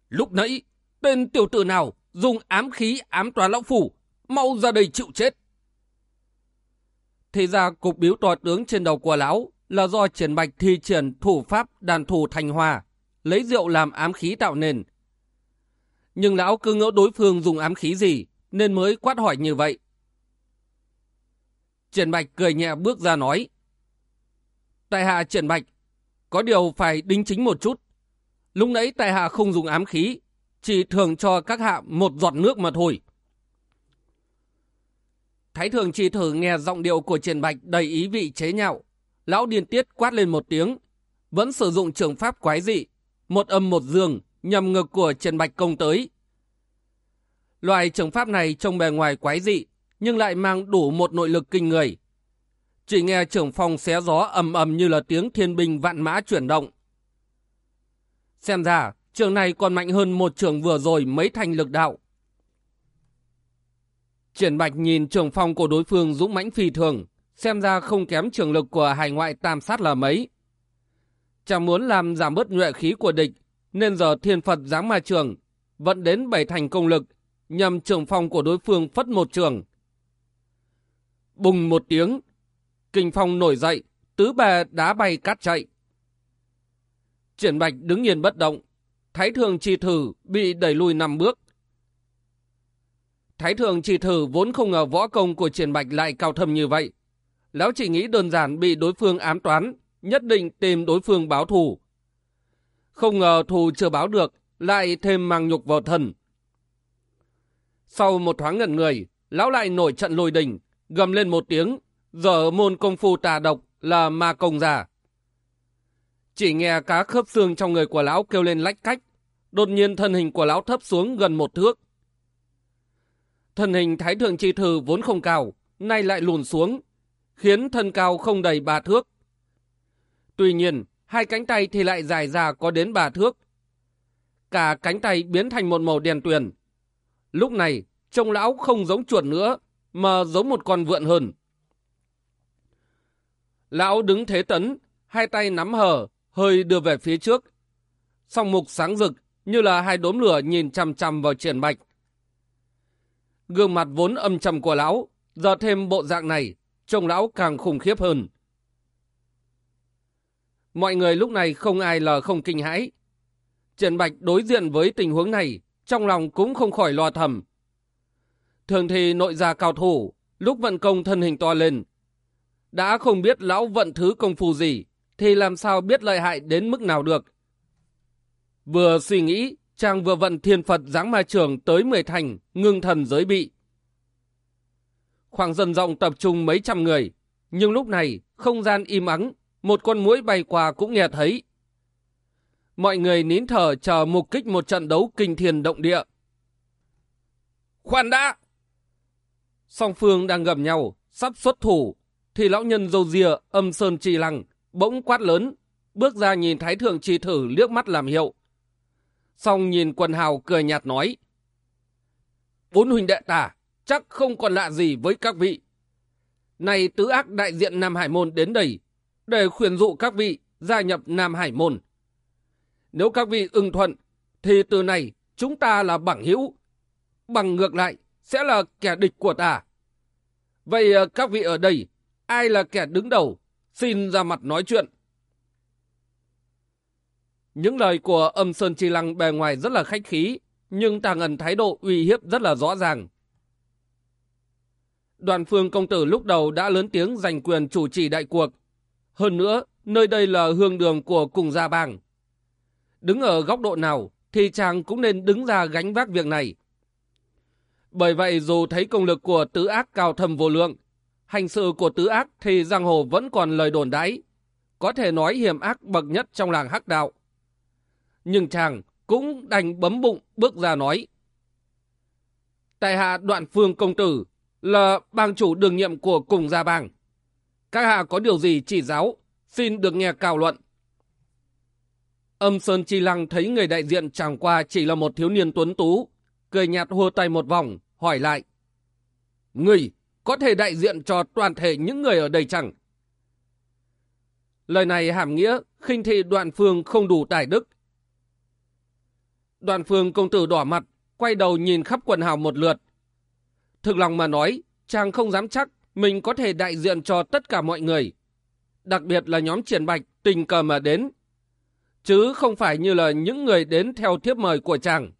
Lúc nãy, tên tiểu tử nào dùng ám khí ám toán lão phủ, mau ra đây chịu chết. Thì ra cục biếu tòa tướng trên đầu của lão là do triển bạch thi triển thủ pháp đàn thủ thành hòa, lấy rượu làm ám khí tạo nên. Nhưng lão cứ ngỡ đối phương dùng ám khí gì, nên mới quát hỏi như vậy. Triển bạch cười nhẹ bước ra nói. Tại hạ triển bạch, có điều phải đính chính một chút. Lúc nãy tại hạ không dùng ám khí, chỉ thường cho các hạ một giọt nước mà thôi. Thái thường chỉ thử nghe giọng điệu của triển bạch đầy ý vị chế nhạo. Lão điên tiết quát lên một tiếng, vẫn sử dụng trường pháp quái dị, một âm một dương, nhằm ngực của Trần Bạch công tới. Loại trường pháp này trông bề ngoài quái dị, nhưng lại mang đủ một nội lực kinh người. Chỉ nghe trưởng phòng xé gió ầm ầm như là tiếng thiên binh vạn mã chuyển động. Xem ra, trường này còn mạnh hơn một trường vừa rồi mấy thành lực đạo. Triển Bạch nhìn trường phong của đối phương dũng mãnh phi thường, xem ra không kém trường lực của hải ngoại tam sát là mấy. Chẳng muốn làm giảm bớt nhuệ khí của địch, nên giờ thiên Phật giáng ma trường, vận đến bảy thành công lực, nhằm trường phong của đối phương phất một trường. Bùng một tiếng, kinh phong nổi dậy, tứ bè đá bay cát chạy. Triển Bạch đứng yên bất động, Thái Thường trì thử bị đẩy lùi năm bước. Thái Thường trì thử vốn không ngờ võ công của Triển Bạch lại cao thâm như vậy. Lão chỉ nghĩ đơn giản bị đối phương ám toán, nhất định tìm đối phương báo thù. Không ngờ thù chưa báo được, lại thêm mang nhục vào thân Sau một thoáng ngẩn người, lão lại nổi trận lôi đình, gầm lên một tiếng, giờ môn công phu tà độc là ma công giả. Chỉ nghe cá khớp xương trong người của lão kêu lên lách cách, đột nhiên thân hình của lão thấp xuống gần một thước. Thân hình thái thượng chi thư vốn không cao, nay lại lùn xuống, khiến thân cao không đầy ba thước. Tuy nhiên, hai cánh tay thì lại dài ra có đến ba thước. Cả cánh tay biến thành một màu đen tuyền. Lúc này, trông lão không giống chuột nữa, mà giống một con vượn hơn. Lão đứng thế tấn, hai tay nắm hờ, hơi đưa về phía trước. Song mục sáng rực, như là hai đốm lửa nhìn chằm chằm vào triển bạch. Gương mặt vốn âm trầm của lão, giờ thêm bộ dạng này, trông lão càng khủng khiếp hơn. Mọi người lúc này không ai lờ không kinh hãi. Triển Bạch đối diện với tình huống này, trong lòng cũng không khỏi lo thầm. Thường thì nội gia cao thủ, lúc vận công thân hình to lên. Đã không biết lão vận thứ công phu gì, thì làm sao biết lợi hại đến mức nào được. Vừa suy nghĩ, chàng vừa vận thiên Phật giáng ma trường tới mười thành, ngưng thần giới bị. Khoảng dần rộng tập trung mấy trăm người, nhưng lúc này không gian im ắng, một con muỗi bay qua cũng nghe thấy. Mọi người nín thở chờ mục kích một trận đấu kinh thiên động địa. Khoan đã! Song phương đang gầm nhau, sắp xuất thủ, thì lão nhân dâu rìa âm sơn trì lăng, bỗng quát lớn, bước ra nhìn thái thượng trì thử liếc mắt làm hiệu. Xong nhìn quần hào cười nhạt nói. Bốn huynh đệ tả, chắc không còn lạ gì với các vị. Này tứ ác đại diện Nam Hải Môn đến đây, để khuyên dụ các vị gia nhập Nam Hải Môn. Nếu các vị ưng thuận, thì từ này chúng ta là bằng hữu. Bằng ngược lại, sẽ là kẻ địch của ta. Vậy ờ, các vị ở đây, ai là kẻ đứng đầu? Xin ra mặt nói chuyện. Những lời của âm Sơn Chi Lăng bề ngoài rất là khách khí, nhưng tàng ẩn thái độ uy hiếp rất là rõ ràng. Đoàn phương công tử lúc đầu đã lớn tiếng giành quyền chủ trì đại cuộc. Hơn nữa, nơi đây là hương đường của cùng gia bang. Đứng ở góc độ nào thì chàng cũng nên đứng ra gánh vác việc này. Bởi vậy dù thấy công lực của tứ ác cao thầm vô lượng, hành sự của tứ ác thì giang hồ vẫn còn lời đồn đáy, có thể nói hiểm ác bậc nhất trong làng hắc đạo. Nhưng chàng cũng đành bấm bụng bước ra nói. Tại hạ đoạn phương công tử là bang chủ đường nhiệm của cùng gia bang. Các hạ có điều gì chỉ giáo, xin được nghe cao luận. Âm Sơn Chi Lăng thấy người đại diện chẳng qua chỉ là một thiếu niên tuấn tú, cười nhạt hô tay một vòng, hỏi lại. Người có thể đại diện cho toàn thể những người ở đây chẳng? Lời này hàm nghĩa khinh thị đoạn phương không đủ tài đức. Đoạn phương công tử đỏ mặt, quay đầu nhìn khắp quần hào một lượt. Thực lòng mà nói, chàng không dám chắc mình có thể đại diện cho tất cả mọi người. Đặc biệt là nhóm triển bạch tình cờ mà đến. Chứ không phải như là những người đến theo thiếp mời của chàng.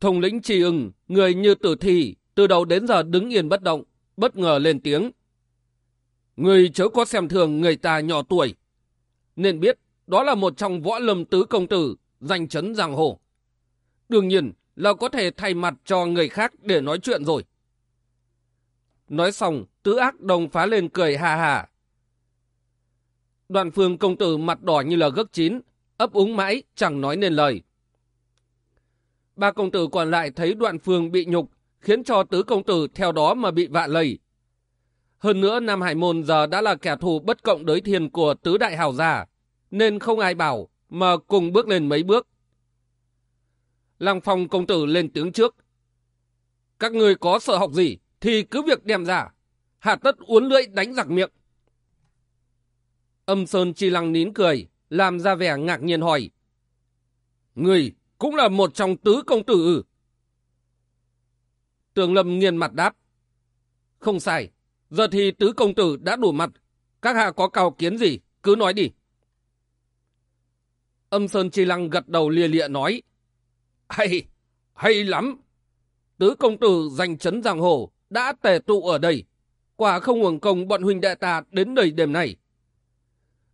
Thông lĩnh trì ưng, người như tử thi, từ đầu đến giờ đứng yên bất động, bất ngờ lên tiếng. Người chớ có xem thường người ta nhỏ tuổi. Nên biết đó là một trong võ lâm tứ công tử, danh chấn giang hồ. Đương nhiên là có thể thay mặt cho người khác để nói chuyện rồi. Nói xong, tứ ác đồng phá lên cười hà hà. Đoàn phương công tử mặt đỏ như là gấc chín, ấp úng mãi, chẳng nói nên lời. Ba công tử còn lại thấy đoạn phương bị nhục, khiến cho tứ công tử theo đó mà bị vạ lây. Hơn nữa Nam Hải Môn giờ đã là kẻ thù bất cộng đối thiên của tứ đại hào gia, nên không ai bảo mà cùng bước lên mấy bước. Lăng phong công tử lên tiếng trước. Các người có sợ học gì thì cứ việc đem ra, hạ tất uốn lưỡi đánh giặc miệng. Âm Sơn Chi Lăng nín cười, làm ra vẻ ngạc nhiên hỏi. Người cũng là một trong tứ công tử ư? Tường Lâm nghiền mặt đáp. Không sai, giờ thì tứ công tử đã đủ mặt. Các hạ có cao kiến gì, cứ nói đi. Âm Sơn Chi Lăng gật đầu lia lịa nói. Hay, hay lắm. Tứ công tử giành chấn giang hồ đã tề tụ ở đây. Quả không hưởng công bọn huynh đệ ta đến đây đêm nay.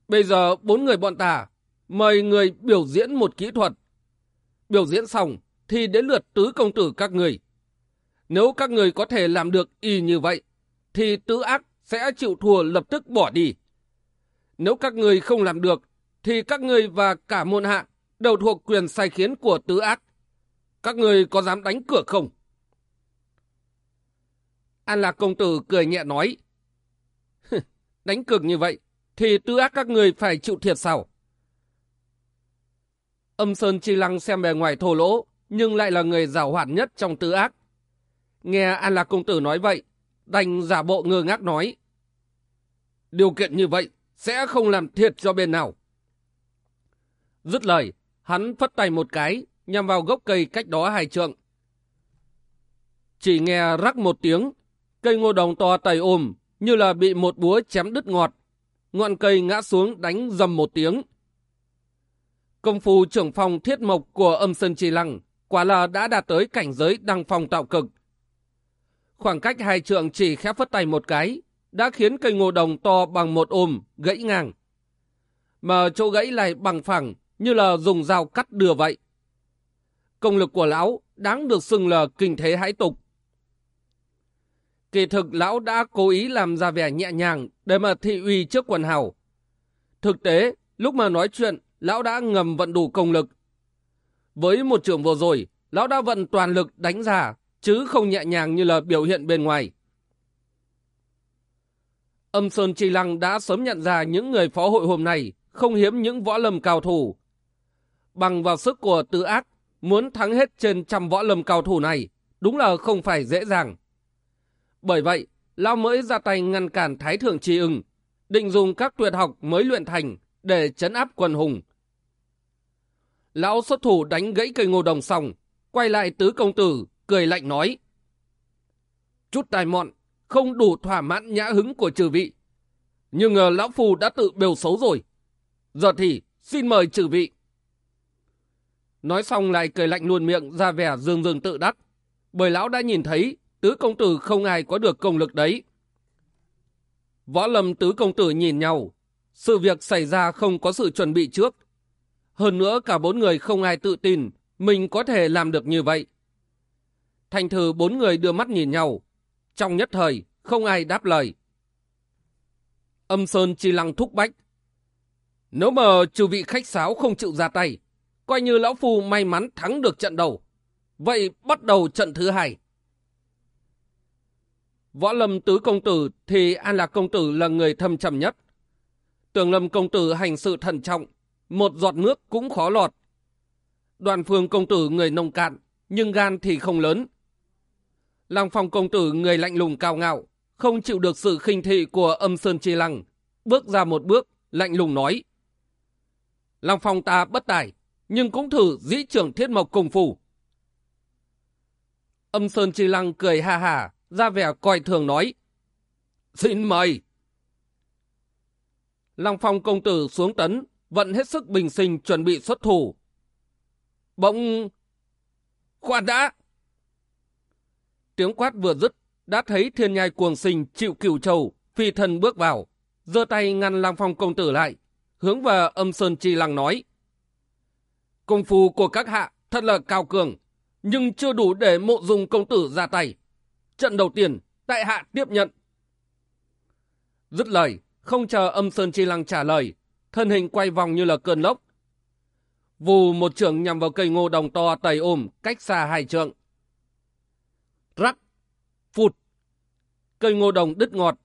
Bây giờ bốn người bọn ta mời người biểu diễn một kỹ thuật. Biểu diễn xong thì đến lượt tứ công tử các người. Nếu các người có thể làm được y như vậy, thì tứ ác sẽ chịu thua lập tức bỏ đi. Nếu các người không làm được, thì các người và cả môn hạ đều thuộc quyền sai khiến của tứ ác. Các người có dám đánh cửa không? An Lạc Công Tử cười nhẹ nói. đánh cược như vậy, thì tư ác các người phải chịu thiệt sao? Âm Sơn Chi Lăng xem bề ngoài thô lỗ, nhưng lại là người giàu hoạt nhất trong tư ác. Nghe An Lạc Công Tử nói vậy, đành giả bộ ngơ ngác nói. Điều kiện như vậy sẽ không làm thiệt cho bên nào. Dứt lời, hắn phất tay một cái, nhằm vào gốc cây cách đó hai trượng. Chỉ nghe rắc một tiếng, cây ngô đồng to tầy ôm, như là bị một búa chém đứt ngọt. Ngọn cây ngã xuống đánh dầm một tiếng. Công phu trưởng phòng thiết mộc của âm sơn trì lăng, quả là đã đạt tới cảnh giới đăng phong tạo cực. Khoảng cách hai trượng chỉ khép phất tay một cái, đã khiến cây ngô đồng to bằng một ôm, gãy ngang. Mà chỗ gãy lại bằng phẳng, như là dùng dao cắt đưa vậy. Công lực của lão đáng được xưng là kinh thế hãi tục. Kỳ thực lão đã cố ý làm ra vẻ nhẹ nhàng để mà thị uy trước quần hào. Thực tế, lúc mà nói chuyện, lão đã ngầm vận đủ công lực. Với một trường vừa rồi, lão đã vận toàn lực đánh ra, chứ không nhẹ nhàng như là biểu hiện bên ngoài. Âm Sơn Chi Lăng đã sớm nhận ra những người phó hội hôm nay không hiếm những võ lâm cao thủ. Bằng vào sức của tứ ác, muốn thắng hết trên trăm võ lâm cao thủ này, đúng là không phải dễ dàng. Bởi vậy, Lão mới ra tay ngăn cản Thái Thượng Chi ưng, định dùng các tuyệt học mới luyện thành để chấn áp quân hùng. Lão xuất thủ đánh gãy cây ngô đồng xong, quay lại tứ công tử, cười lạnh nói. Chút tài mọn, không đủ thỏa mãn nhã hứng của trừ vị. Nhưng ngờ lão phù đã tự biểu xấu rồi. Giờ thì xin mời trừ vị. Nói xong lại cười lạnh luôn miệng ra vẻ dương dương tự đắc. Bởi lão đã nhìn thấy tứ công tử không ai có được công lực đấy. Võ lâm tứ công tử nhìn nhau. Sự việc xảy ra không có sự chuẩn bị trước. Hơn nữa cả bốn người không ai tự tin mình có thể làm được như vậy. Thành thử bốn người đưa mắt nhìn nhau. Trong nhất thời, không ai đáp lời. Âm Sơn chi lăng thúc bách. Nếu mà trừ vị khách sáo không chịu ra tay, coi như lão phu may mắn thắng được trận đầu. Vậy bắt đầu trận thứ hai. Võ lâm tứ công tử thì An Lạc công tử là người thâm trầm nhất. Tường lâm công tử hành sự thận trọng, một giọt nước cũng khó lọt. Đoàn phương công tử người nông cạn, nhưng gan thì không lớn. Lăng phong công tử người lạnh lùng cao ngạo, không chịu được sự khinh thị của âm sơn chi lăng, bước ra một bước, lạnh lùng nói. Lăng phong ta bất tài, nhưng cũng thử dĩ trưởng thiết mộc cùng phủ Âm sơn chi lăng cười ha hà, ra vẻ coi thường nói. Xin mời. Lăng phong công tử xuống tấn, vận hết sức bình sinh chuẩn bị xuất thủ. Bỗng... Khoan đã! Tiếng quát vừa dứt, đã thấy thiên nhai cuồng sinh chịu cửu trầu, phi thần bước vào, giơ tay ngăn Lăng Phong công tử lại, hướng vào âm sơn chi lăng nói. Công phu của các hạ thật là cao cường, nhưng chưa đủ để mộ dung công tử ra tay. Trận đầu tiên, tại hạ tiếp nhận. Dứt lời, không chờ âm sơn chi lăng trả lời, thân hình quay vòng như là cơn lốc. Vù một trưởng nhằm vào cây ngô đồng to tầy ôm cách xa hai trượng. Rắc, phụt. Cây ngô đồng đứt ngọt,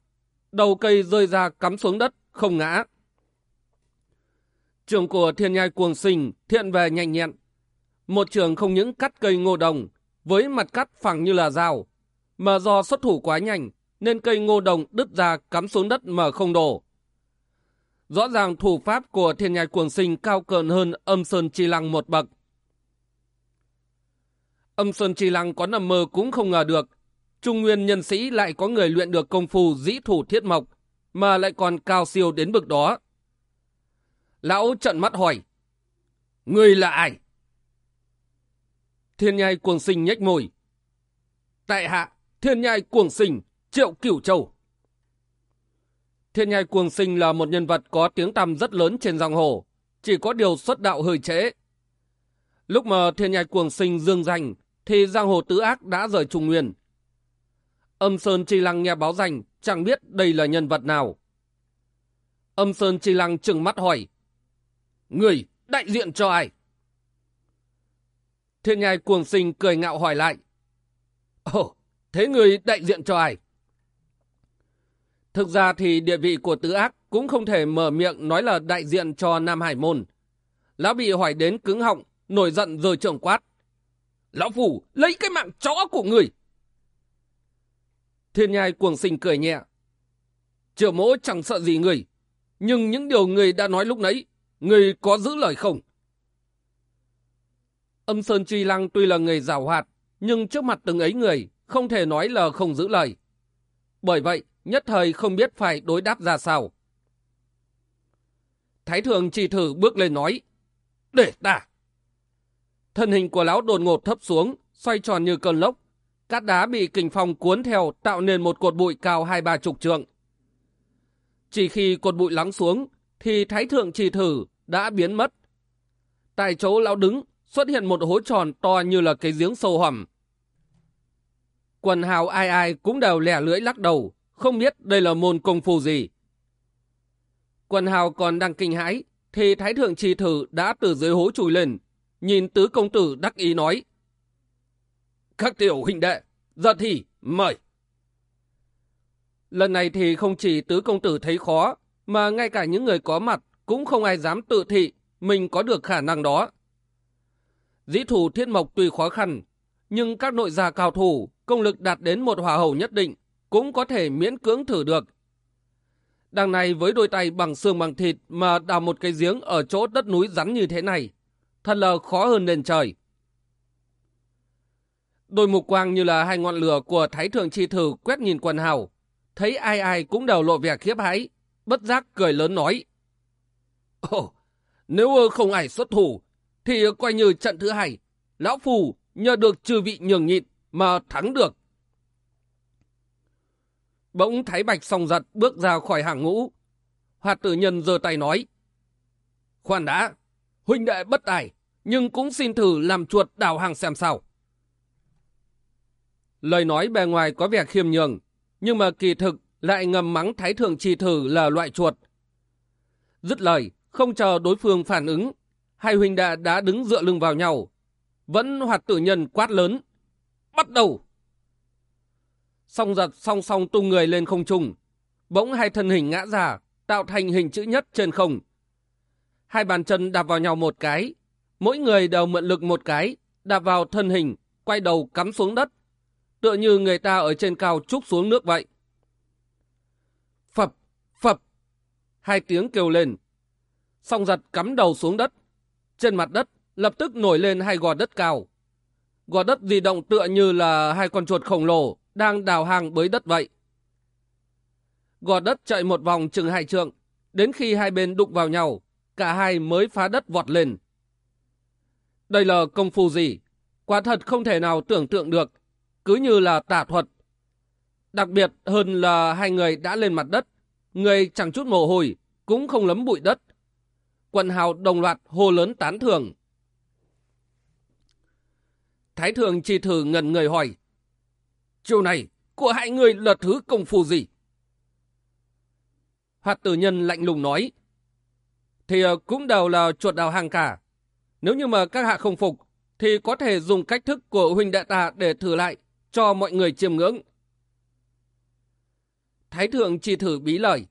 đầu cây rơi ra cắm xuống đất, không ngã. Trường của thiên nhai cuồng sinh thiện về nhanh nhẹn. Một trường không những cắt cây ngô đồng, với mặt cắt phẳng như là dao, mà do xuất thủ quá nhanh, nên cây ngô đồng đứt ra cắm xuống đất mà không đổ. Rõ ràng thủ pháp của thiên nhai cuồng sinh cao cợn hơn âm sơn chi lăng một bậc. Âm sơn chi lăng có nằm mơ cũng không ngờ được. Trung nguyên nhân sĩ lại có người luyện được công phu dĩ thủ thiết mộc, mà lại còn cao siêu đến bực đó. Lão trận mắt hỏi. Người là ai? Thiên nhai cuồng sinh nhếch môi. Tại hạ, thiên nhai cuồng sinh, triệu cửu châu. Thiên nhai cuồng sinh là một nhân vật có tiếng tăm rất lớn trên giang hồ, chỉ có điều xuất đạo hơi trễ. Lúc mà thiên nhai cuồng sinh dương danh, thì giang hồ tứ ác đã rời Trung Nguyên. Âm Sơn Chi Lăng nghe báo danh, chẳng biết đây là nhân vật nào. Âm Sơn Chi Lăng trừng mắt hỏi. Người đại diện cho ai? Thiên nhai cuồng sinh cười ngạo hỏi lại. Ồ, thế người đại diện cho ai? Thực ra thì địa vị của tứ ác cũng không thể mở miệng nói là đại diện cho Nam Hải Môn. Lão bị hỏi đến cứng họng, nổi giận rồi trưởng quát. Lão Phủ lấy cái mạng chó của người. Thiên nhai cuồng sinh cười nhẹ. Triệu mỗ chẳng sợ gì người, nhưng những điều người đã nói lúc nãy, người có giữ lời không? Âm Sơn tri Lăng tuy là người rào hoạt, nhưng trước mặt từng ấy người, không thể nói là không giữ lời. Bởi vậy, nhất thời không biết phải đối đáp ra sao. Thái thường chỉ thử bước lên nói, để ta. Thân hình của lão đột ngột thấp xuống, xoay tròn như cơn lốc. Cát đá bị kình phong cuốn theo tạo nên một cột bụi cao hai ba chục trượng. Chỉ khi cột bụi lắng xuống, thì thái thượng trì thử đã biến mất. Tại chỗ lão đứng, xuất hiện một hố tròn to như là cái giếng sâu hầm. Quần hào ai ai cũng đều lẻ lưỡi lắc đầu, không biết đây là môn công phu gì. Quần hào còn đang kinh hãi, thì Thái Thượng Trì Thử đã từ dưới hố chui lên, nhìn tứ công tử đắc ý nói. Các tiểu huynh đệ, giờ thì mời. Lần này thì không chỉ tứ công tử thấy khó, mà ngay cả những người có mặt cũng không ai dám tự thị mình có được khả năng đó. Dĩ thủ thiết mộc tuy khó khăn, nhưng các nội gia cao thủ, công lực đạt đến một hỏa hậu nhất định, cũng có thể miễn cưỡng thử được. Đằng này với đôi tay bằng xương bằng thịt mà đào một cái giếng ở chỗ đất núi rắn như thế này, thật là khó hơn nền trời. Đôi mục quang như là hai ngọn lửa của Thái Thượng Chi Thử quét nhìn quần hào, thấy ai ai cũng đều lộ vẻ khiếp hãi, bất giác cười lớn nói. Ồ, nếu không ai xuất thủ, thì coi như trận thứ hai, Lão Phù nhờ được trừ vị nhường nhịn mà thắng được. Bỗng Thái Bạch song giật bước ra khỏi hàng ngũ. Hoạt tử nhân giơ tay nói. Khoan đã, huynh đệ bất tài, nhưng cũng xin thử làm chuột đào hàng xem sao. Lời nói bề ngoài có vẻ khiêm nhường, nhưng mà kỳ thực lại ngầm mắng Thái Thượng Trì Thử là loại chuột. Dứt lời, không chờ đối phương phản ứng, hai huynh đệ đã đứng dựa lưng vào nhau. Vẫn hoạt tử nhân quát lớn. Bắt đầu! Song giật song song tung người lên không trung. Bỗng hai thân hình ngã ra, tạo thành hình chữ nhất trên không. Hai bàn chân đạp vào nhau một cái. Mỗi người đều mượn lực một cái, đạp vào thân hình, quay đầu cắm xuống đất. Tựa như người ta ở trên cao trúc xuống nước vậy. Hai tiếng kêu lên. Song giật cắm đầu xuống đất. Trên mặt đất lập tức nổi lên hai gò đất cao. Gò đất di động tựa như là hai con chuột khổng lồ đang đào hàng bới đất vậy. Gò đất chạy một vòng chừng hai trượng, đến khi hai bên đụng vào nhau, cả hai mới phá đất vọt lên. Đây là công phu gì? Quả thật không thể nào tưởng tượng được, cứ như là tả thuật. Đặc biệt hơn là hai người đã lên mặt đất, người chẳng chút mồ hôi, cũng không lấm bụi đất. Quần hào đồng loạt hô lớn tán thường Thái thường chỉ thử ngần người hỏi. Chiều này, của hai người là thứ công phu gì? Hoạt tử nhân lạnh lùng nói. Thì ờ, cũng đều là chuột đào hàng cả. Nếu như mà các hạ không phục, thì có thể dùng cách thức của huynh đệ ta để thử lại, cho mọi người chiêm ngưỡng. Thái thượng chỉ thử bí lời.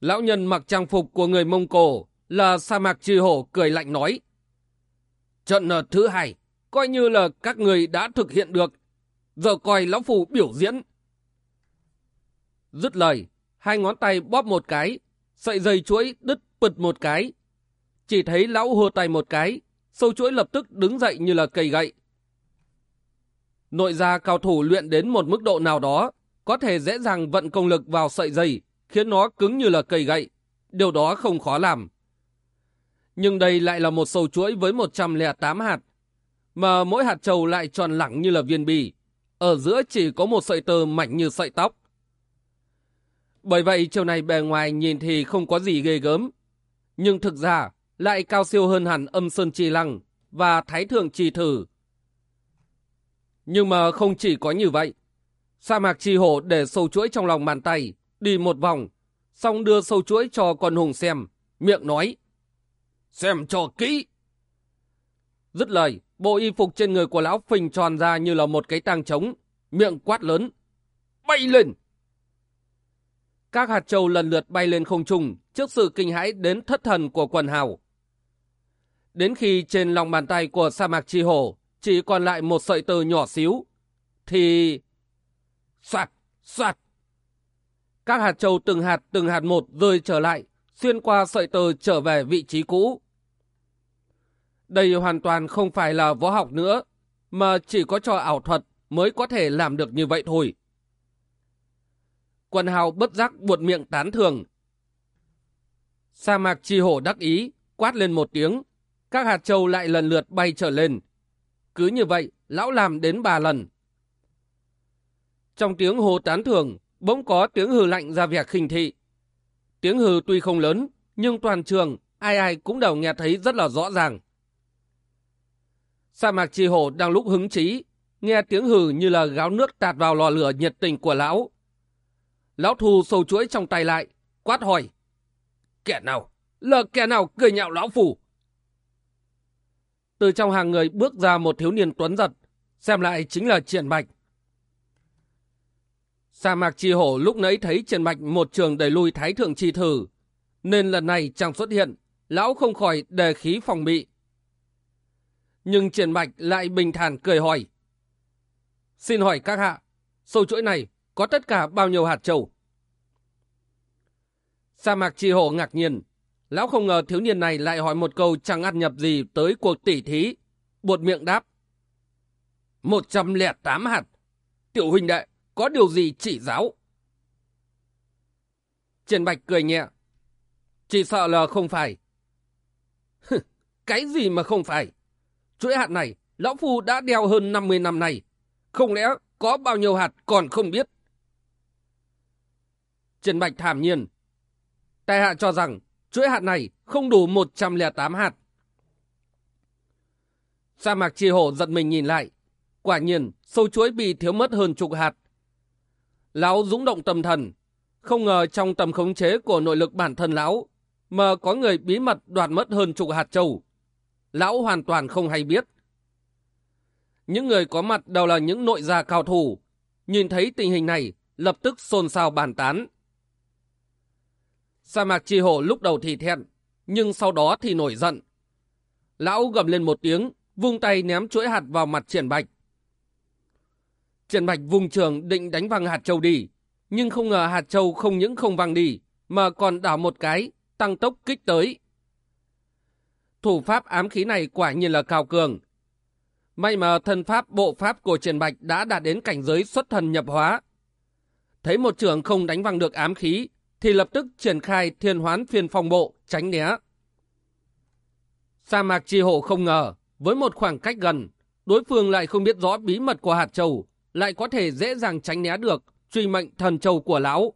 Lão nhân mặc trang phục của người Mông Cổ là sa mạc trì hổ cười lạnh nói. Trận thứ hai, coi như là các người đã thực hiện được. Giờ coi lão phù biểu diễn. Dứt lời, hai ngón tay bóp một cái, sợi dây chuỗi đứt bật một cái. Chỉ thấy lão hùa tay một cái, sâu chuỗi lập tức đứng dậy như là cây gậy. Nội gia cao thủ luyện đến một mức độ nào đó, có thể dễ dàng vận công lực vào sợi dây, khiến nó cứng như là cây gậy. Điều đó không khó làm. Nhưng đây lại là một sầu chuỗi với 108 hạt, mà mỗi hạt trầu lại tròn lẳng như là viên bì. Ở giữa chỉ có một sợi tơ mảnh như sợi tóc. Bởi vậy chiều này bề ngoài nhìn thì không có gì ghê gớm. Nhưng thực ra lại cao siêu hơn hẳn âm sơn trì lăng và thái thượng trì thử. Nhưng mà không chỉ có như vậy. Sa mạc trì hổ để sâu chuỗi trong lòng bàn tay, đi một vòng, xong đưa sâu chuỗi cho con hùng xem, miệng nói. Xem cho kỹ. Dứt lời, bộ y phục trên người của lão phình tròn ra như là một cái tang trống, miệng quát lớn. Bay lên! Các hạt châu lần lượt bay lên không trung trước sự kinh hãi đến thất thần của quần hào. Đến khi trên lòng bàn tay của sa mạc chi hổ chỉ còn lại một sợi tơ nhỏ xíu, thì... Xoạt, xoạt. Các hạt châu từng hạt từng hạt một rơi trở lại, xuyên qua sợi tờ trở về vị trí cũ. Đây hoàn toàn không phải là võ học nữa, mà chỉ có cho ảo thuật mới có thể làm được như vậy thôi. Quần hào bất giác buột miệng tán thường. Sa mạc chi hổ đắc ý, quát lên một tiếng, các hạt châu lại lần lượt bay trở lên. Cứ như vậy, lão làm đến ba lần. Trong tiếng hồ tán thưởng bỗng có tiếng hừ lạnh ra vẻ khinh thị. Tiếng hừ tuy không lớn, nhưng toàn trường, ai ai cũng đều nghe thấy rất là rõ ràng. Sa mạc trì hổ đang lúc hứng chí, nghe tiếng hừ như là gáo nước tạt vào lò lửa nhiệt tình của lão. Lão thu sâu chuỗi trong tay lại, quát hỏi. Kẻ nào? Là kẻ nào cười nhạo lão phủ? Từ trong hàng người bước ra một thiếu niên tuấn giật, xem lại chính là Triển Bạch. Sa mạc chi hổ lúc nãy thấy Trần Bạch một trường đẩy lui thái thượng chi thử, nên lần này chẳng xuất hiện, lão không khỏi đề khí phòng bị. Nhưng Trần Bạch lại bình thản cười hỏi. Xin hỏi các hạ, sâu chuỗi này có tất cả bao nhiêu hạt trầu? Sa mạc chi hổ ngạc nhiên. Lão không ngờ thiếu niên này lại hỏi một câu chẳng ăn nhập gì tới cuộc tỉ thí. Buột miệng đáp. 108 hạt. Tiểu huynh đệ, có điều gì chỉ giáo? Triển Bạch cười nhẹ. Chỉ sợ là không phải. [laughs] Cái gì mà không phải? Chuỗi hạt này, Lão Phu đã đeo hơn 50 năm nay. Không lẽ có bao nhiêu hạt còn không biết? Trần Bạch thảm nhiên. Tài hạ cho rằng chuỗi hạt này không đủ 108 hạt. Sa mạc chi hổ giật mình nhìn lại. Quả nhiên, sâu chuỗi bị thiếu mất hơn chục hạt. Lão dũng động tâm thần. Không ngờ trong tầm khống chế của nội lực bản thân lão, mà có người bí mật đoạt mất hơn chục hạt châu. Lão hoàn toàn không hay biết. Những người có mặt đều là những nội gia cao thủ. Nhìn thấy tình hình này, lập tức xôn xao bàn tán. Sa mạc chi hổ lúc đầu thì thẹn, nhưng sau đó thì nổi giận. Lão gầm lên một tiếng, vung tay ném chuỗi hạt vào mặt triển bạch. Trần bạch vùng trường định đánh văng hạt châu đi, nhưng không ngờ hạt châu không những không văng đi, mà còn đảo một cái, tăng tốc kích tới. Thủ pháp ám khí này quả nhiên là cao cường. May mà thân pháp bộ pháp của Trần bạch đã đạt đến cảnh giới xuất thần nhập hóa. Thấy một trường không đánh văng được ám khí, thì lập tức triển khai thiên hoán phiên phong bộ, tránh né. Sa mạc chi hộ không ngờ, với một khoảng cách gần, đối phương lại không biết rõ bí mật của hạt châu, lại có thể dễ dàng tránh né được truy mệnh thần châu của lão.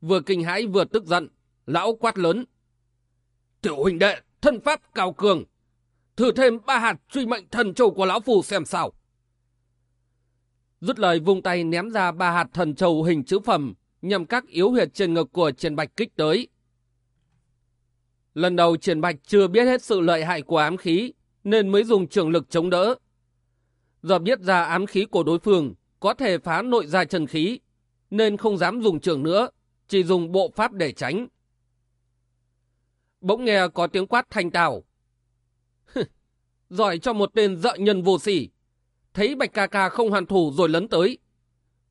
Vừa kinh hãi vừa tức giận, lão quát lớn. Tiểu huynh đệ, thân pháp cao cường, thử thêm ba hạt truy mệnh thần châu của lão phù xem sao. rút lời vung tay ném ra ba hạt thần châu hình chữ phẩm nhằm các yếu huyệt trên ngực của Trần Bạch kích tới. Lần đầu Triển Bạch chưa biết hết sự lợi hại của ám khí, nên mới dùng trường lực chống đỡ. Giờ biết ra ám khí của đối phương có thể phá nội gia chân khí, nên không dám dùng trường nữa, chỉ dùng bộ pháp để tránh. Bỗng nghe có tiếng quát thanh tào. Giỏi cho một tên dợ nhân vô sỉ. Thấy Bạch ca ca không hoàn thủ rồi lấn tới.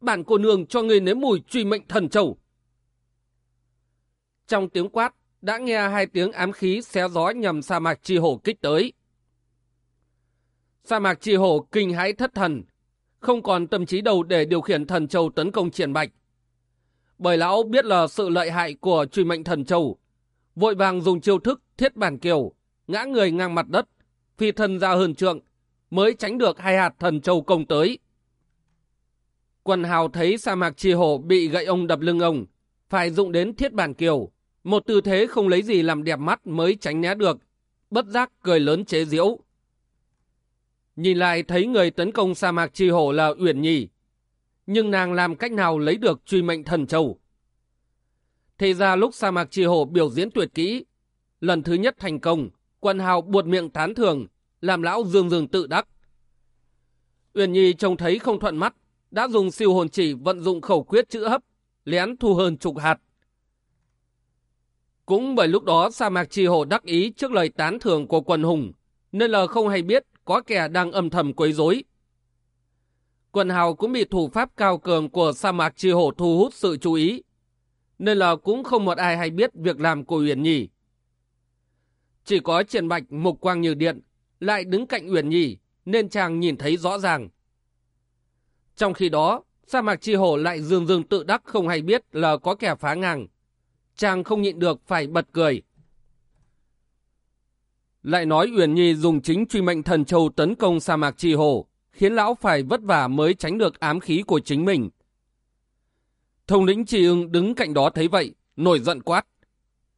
Bản cô nương cho người nếm mùi truy mệnh thần châu. Trong tiếng quát, đã nghe hai tiếng ám khí xé gió nhằm sa mạc chi hổ kích tới. Sa mạc chi hổ kinh hãi thất thần, không còn tâm trí đầu để điều khiển thần châu tấn công triển bạch. Bởi lão biết là sự lợi hại của truy mệnh thần châu, vội vàng dùng chiêu thức thiết bản kiều, ngã người ngang mặt đất, phi thân ra hơn trượng, mới tránh được hai hạt thần châu công tới. Quần hào thấy sa mạc chi hổ bị gậy ông đập lưng ông, phải dụng đến thiết bản kiều, một tư thế không lấy gì làm đẹp mắt mới tránh né được, bất giác cười lớn chế diễu. Nhìn lại thấy người tấn công sa mạc chi hổ là Uyển Nhi, nhưng nàng làm cách nào lấy được truy mệnh thần châu? Thì ra lúc sa mạc chi hổ biểu diễn tuyệt kỹ, lần thứ nhất thành công, quần hào buột miệng tán thường, làm lão dương dương tự đắc. Uyển Nhi trông thấy không thuận mắt, đã dùng siêu hồn chỉ vận dụng khẩu quyết chữ hấp, lén thu hơn chục hạt. Cũng bởi lúc đó sa mạc chi hổ đắc ý trước lời tán thưởng của quần hùng, nên là không hay biết có kẻ đang âm thầm quấy rối. Quần hào cũng bị thủ pháp cao cường của sa mạc chi hổ thu hút sự chú ý, nên là cũng không một ai hay biết việc làm của Uyển Nhi. Chỉ có Triển Bạch mục quang như điện, lại đứng cạnh Uyển Nhi, nên chàng nhìn thấy rõ ràng. Trong khi đó, sa mạc chi hổ lại dương dương tự đắc không hay biết là có kẻ phá ngang. Chàng không nhịn được phải bật cười. Lại nói Uyển Nhi dùng chính truy mệnh thần châu tấn công sa mạc chi hồ khiến lão phải vất vả mới tránh được ám khí của chính mình. Thông lĩnh trì ưng đứng cạnh đó thấy vậy, nổi giận quát.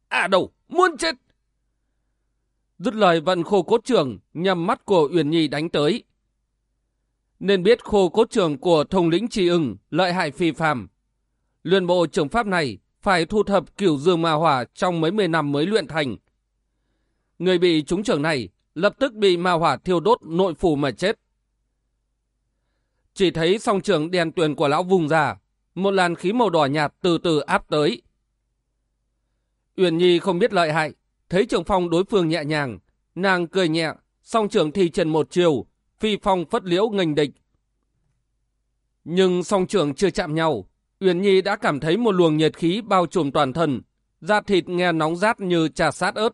À đâu, muốn chết! Dứt lời vận khô cốt trường nhằm mắt của Uyển Nhi đánh tới. Nên biết khô cốt trường của thông lĩnh trì ưng lợi hại phi phàm. Luyện bộ trường pháp này phải thu thập kiểu dương ma hỏa trong mấy mươi năm mới luyện thành. Người bị trúng trưởng này lập tức bị ma hỏa thiêu đốt nội phủ mà chết. Chỉ thấy song trường đèn tuyền của lão vùng ra, một làn khí màu đỏ nhạt từ từ áp tới. Uyển Nhi không biết lợi hại, thấy trường phong đối phương nhẹ nhàng, nàng cười nhẹ, song trường thi trần một chiều, phi phong phất liễu nghênh địch. Nhưng song trường chưa chạm nhau, Uyển Nhi đã cảm thấy một luồng nhiệt khí bao trùm toàn thân, da thịt nghe nóng rát như trà sát ớt.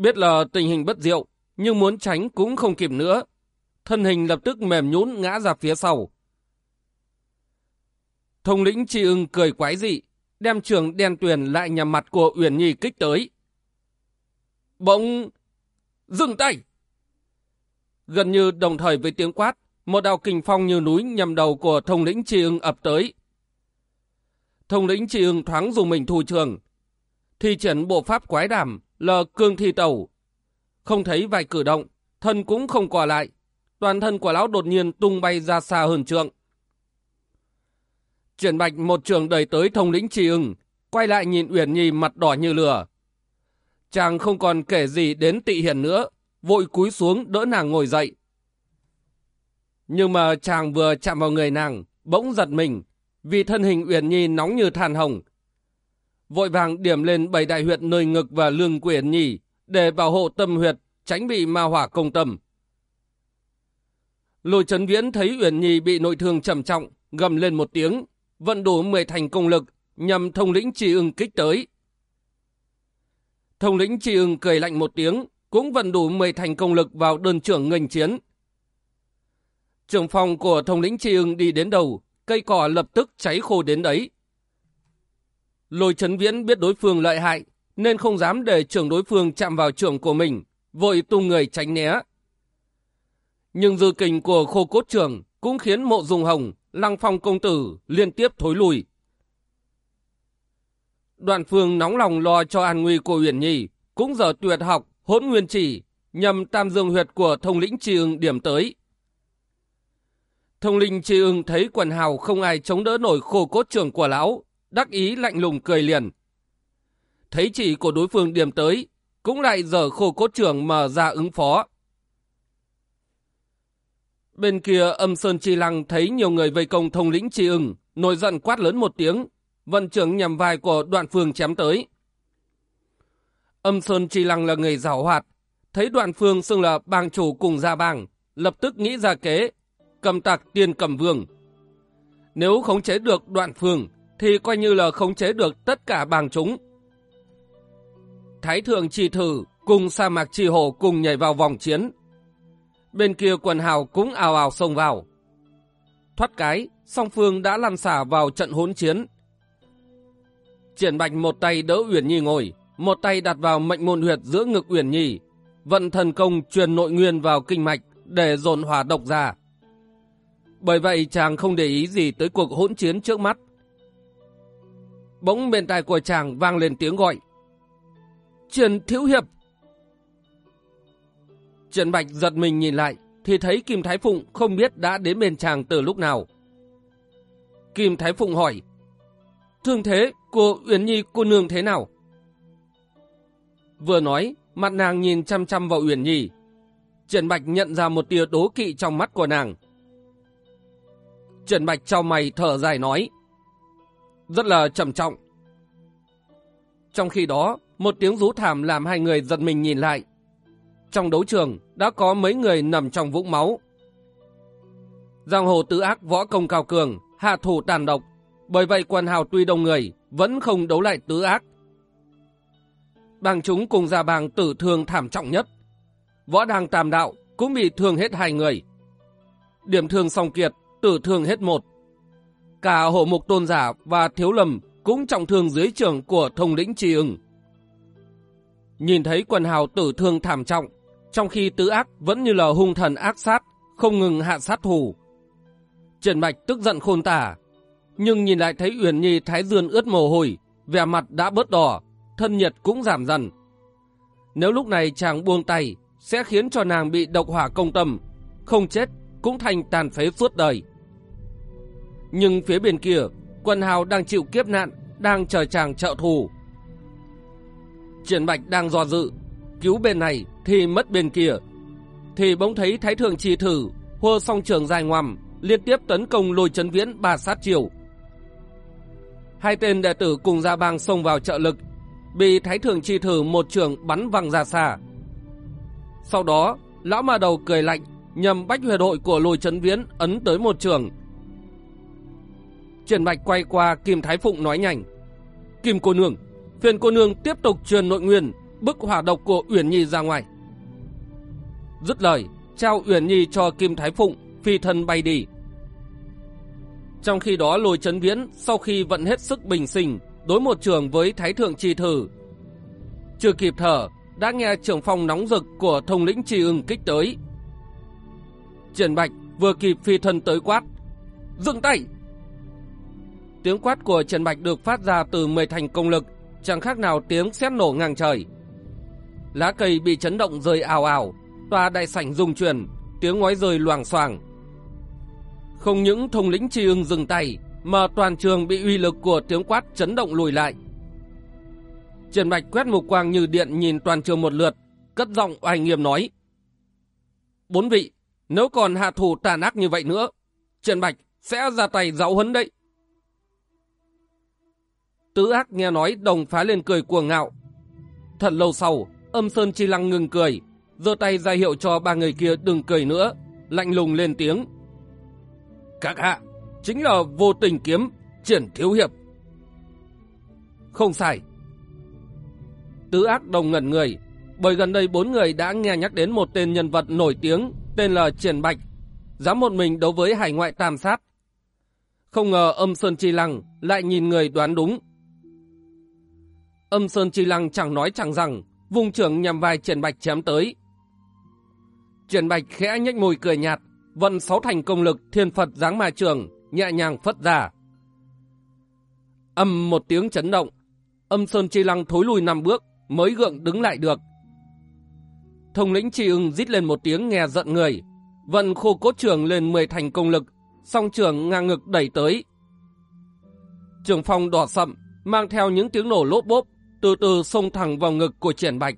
Biết là tình hình bất diệu, nhưng muốn tránh cũng không kịp nữa. Thân hình lập tức mềm nhũn ngã ra phía sau. Thông lĩnh tri ưng cười quái dị, đem trường đen tuyền lại nhằm mặt của Uyển Nhi kích tới. Bỗng... Dừng tay! Gần như đồng thời với tiếng quát, một đạo kình phong như núi nhằm đầu của thông lĩnh tri ưng ập tới. Thông lĩnh tri ưng thoáng dùng mình thu trường. Thi triển bộ pháp quái đàm là cương thi tẩu. Không thấy vài cử động, thân cũng không quả lại. Toàn thân của lão đột nhiên tung bay ra xa hơn trượng. Triển bạch một trường đầy tới thông lĩnh trì ưng, quay lại nhìn Uyển Nhi mặt đỏ như lửa. Chàng không còn kể gì đến tị hiền nữa, vội cúi xuống đỡ nàng ngồi dậy. Nhưng mà chàng vừa chạm vào người nàng, bỗng giật mình, vì thân hình Uyển Nhi nóng như than hồng. Vội vàng điểm lên bảy đại huyệt nơi ngực và lương quyển nhỉ để bảo hộ tâm huyệt, tránh bị ma hỏa công tâm. Lôi Trấn Viễn thấy Uyển Nhi bị nội thương trầm trọng, gầm lên một tiếng, vận đủ 10 thành công lực nhằm thông lĩnh trì ưng kích tới. Thông lĩnh trì ưng cười lạnh một tiếng, cũng vận đủ 10 thành công lực vào đơn trưởng nghênh chiến. Trưởng phòng của thông lĩnh trì ưng đi đến đầu, cây cỏ lập tức cháy khô đến đấy. Lôi chấn viễn biết đối phương lợi hại, nên không dám để trưởng đối phương chạm vào trưởng của mình, vội tung người tránh né. Nhưng dư kình của khô cốt trưởng cũng khiến mộ dùng hồng, lăng phong công tử liên tiếp thối lùi. Đoàn phương nóng lòng lo cho an nguy của Uyển Nhi, cũng giờ tuyệt học, hỗn nguyên chỉ, nhằm tam dương huyệt của thông lĩnh tri ưng điểm tới. Thông linh tri ưng thấy quần hào không ai chống đỡ nổi khô cốt trưởng của lão, đắc ý lạnh lùng cười liền. thấy chỉ của đối phương điểm tới, cũng lại dở khô cốt trưởng mà ra ứng phó. Bên kia âm Sơn Chi Lăng thấy nhiều người vây công thông lĩnh Chi ưng, nổi giận quát lớn một tiếng, vận trưởng nhằm vai của đoạn phương chém tới. Âm Sơn Chi Lăng là người giảo hoạt, thấy đoạn phương xưng là bang chủ cùng gia bang, lập tức nghĩ ra kế, cầm tạc tiên cầm vương. Nếu khống chế được đoạn phương, thì coi như là khống chế được tất cả bằng chúng. Thái thượng trì thử cùng sa mạc trì hổ cùng nhảy vào vòng chiến. Bên kia quần hào cũng ào ào xông vào. Thoát cái, song phương đã lăn xả vào trận hỗn chiến. Triển Bạch một tay đỡ Uyển Nhi ngồi, một tay đặt vào mệnh môn huyệt giữa ngực Uyển Nhi, vận thần công truyền nội nguyên vào kinh mạch để dồn hỏa độc ra. Bởi vậy chàng không để ý gì tới cuộc hỗn chiến trước mắt. Bỗng bên tai của chàng vang lên tiếng gọi. trần Thiếu Hiệp! Trần Bạch giật mình nhìn lại, thì thấy Kim Thái Phụng không biết đã đến bên chàng từ lúc nào. Kim Thái Phụng hỏi, Thương thế của Uyển Nhi cô nương thế nào? Vừa nói, mặt nàng nhìn chăm chăm vào Uyển Nhi. Trần Bạch nhận ra một tia đố kỵ trong mắt của nàng. Trần Bạch trao mày thở dài nói, rất là trầm trọng. Trong khi đó, một tiếng rú thảm làm hai người giật mình nhìn lại. Trong đấu trường đã có mấy người nằm trong vũng máu. Giang hồ tứ ác võ công cao cường, hạ thủ tàn độc, bởi vậy quần hào tuy đông người vẫn không đấu lại tứ ác. Bang chúng cùng ra bang tử thương thảm trọng nhất. Võ đàng tam đạo cũng bị thương hết hai người. Điểm thương song kiệt, tử thương hết một. Cả hộ mục tôn giả và thiếu lầm cũng trọng thương dưới trường của thông lĩnh trì ưng. Nhìn thấy quần hào tử thương thảm trọng, trong khi tứ ác vẫn như là hung thần ác sát, không ngừng hạ sát thủ. Trần Bạch tức giận khôn tả, nhưng nhìn lại thấy Uyển Nhi thái dương ướt mồ hôi, vẻ mặt đã bớt đỏ, thân nhiệt cũng giảm dần. Nếu lúc này chàng buông tay, sẽ khiến cho nàng bị độc hỏa công tâm, không chết cũng thành tàn phế suốt đời. Nhưng phía bên kia, quân hào đang chịu kiếp nạn, đang chờ chàng trợ thù. Triển Bạch đang do dự, cứu bên này thì mất bên kia. Thì bỗng thấy Thái Thượng trì thử, hô song trường dài ngoằm, liên tiếp tấn công lôi chấn viễn bà sát chiều. Hai tên đệ tử cùng ra bang xông vào trợ lực, bị Thái Thượng trì thử một trường bắn văng ra xa. Sau đó, lão ma đầu cười lạnh, nhầm bách huyệt hội của lôi chấn viễn ấn tới một trường. Triển Bạch quay qua Kim Thái Phụng nói nhanh. Kim cô nương, phiền cô nương tiếp tục truyền nội nguyên, bức hỏa độc của Uyển Nhi ra ngoài. Dứt lời, trao Uyển Nhi cho Kim Thái Phụng, phi thân bay đi. Trong khi đó lôi chấn viễn sau khi vận hết sức bình sinh, đối một trường với Thái Thượng Trì Thử. Chưa kịp thở, đã nghe trưởng phòng nóng rực của thông lĩnh trì ưng kích tới. Triển Bạch vừa kịp phi thân tới quát. Dừng tay! Tiếng quát của Trần Bạch được phát ra từ mười thành công lực, chẳng khác nào tiếng sét nổ ngang trời. Lá cây bị chấn động rơi ào ào, tòa đại sảnh rung chuyển, tiếng ngói rơi loảng xoảng. Không những thông lĩnh tri ưng dừng tay, mà toàn trường bị uy lực của tiếng quát chấn động lùi lại. Trần Bạch quét mục quang như điện nhìn toàn trường một lượt, cất giọng oai nghiêm nói. Bốn vị, nếu còn hạ thủ tàn ác như vậy nữa, Trần Bạch sẽ ra tay giáo huấn đấy. Tứ ác nghe nói đồng phá lên cười cuồng ngạo. Thật lâu sau, âm sơn chi lăng ngừng cười, giơ tay ra hiệu cho ba người kia đừng cười nữa, lạnh lùng lên tiếng. Các hạ, chính là vô tình kiếm, triển thiếu hiệp. Không sai. Tứ ác đồng ngẩn người, bởi gần đây bốn người đã nghe nhắc đến một tên nhân vật nổi tiếng tên là Triển Bạch, dám một mình đấu với hải ngoại tam sát. Không ngờ âm Sơn Chi Lăng lại nhìn người đoán đúng. Âm Sơn Chi Lăng chẳng nói chẳng rằng, vùng trưởng nhằm vai Triển Bạch chém tới. Triển Bạch khẽ nhếch môi cười nhạt, vận sáu thành công lực thiên Phật giáng ma trường, nhẹ nhàng phất ra. Âm một tiếng chấn động, âm Sơn Chi Lăng thối lùi năm bước, mới gượng đứng lại được. Thông lĩnh Chi ưng rít lên một tiếng nghe giận người, vận khô cốt trường lên 10 thành công lực, song trường ngang ngực đẩy tới. Trường phong đỏ sậm, mang theo những tiếng nổ lốp bốp, từ từ xông thẳng vào ngực của triển bạch.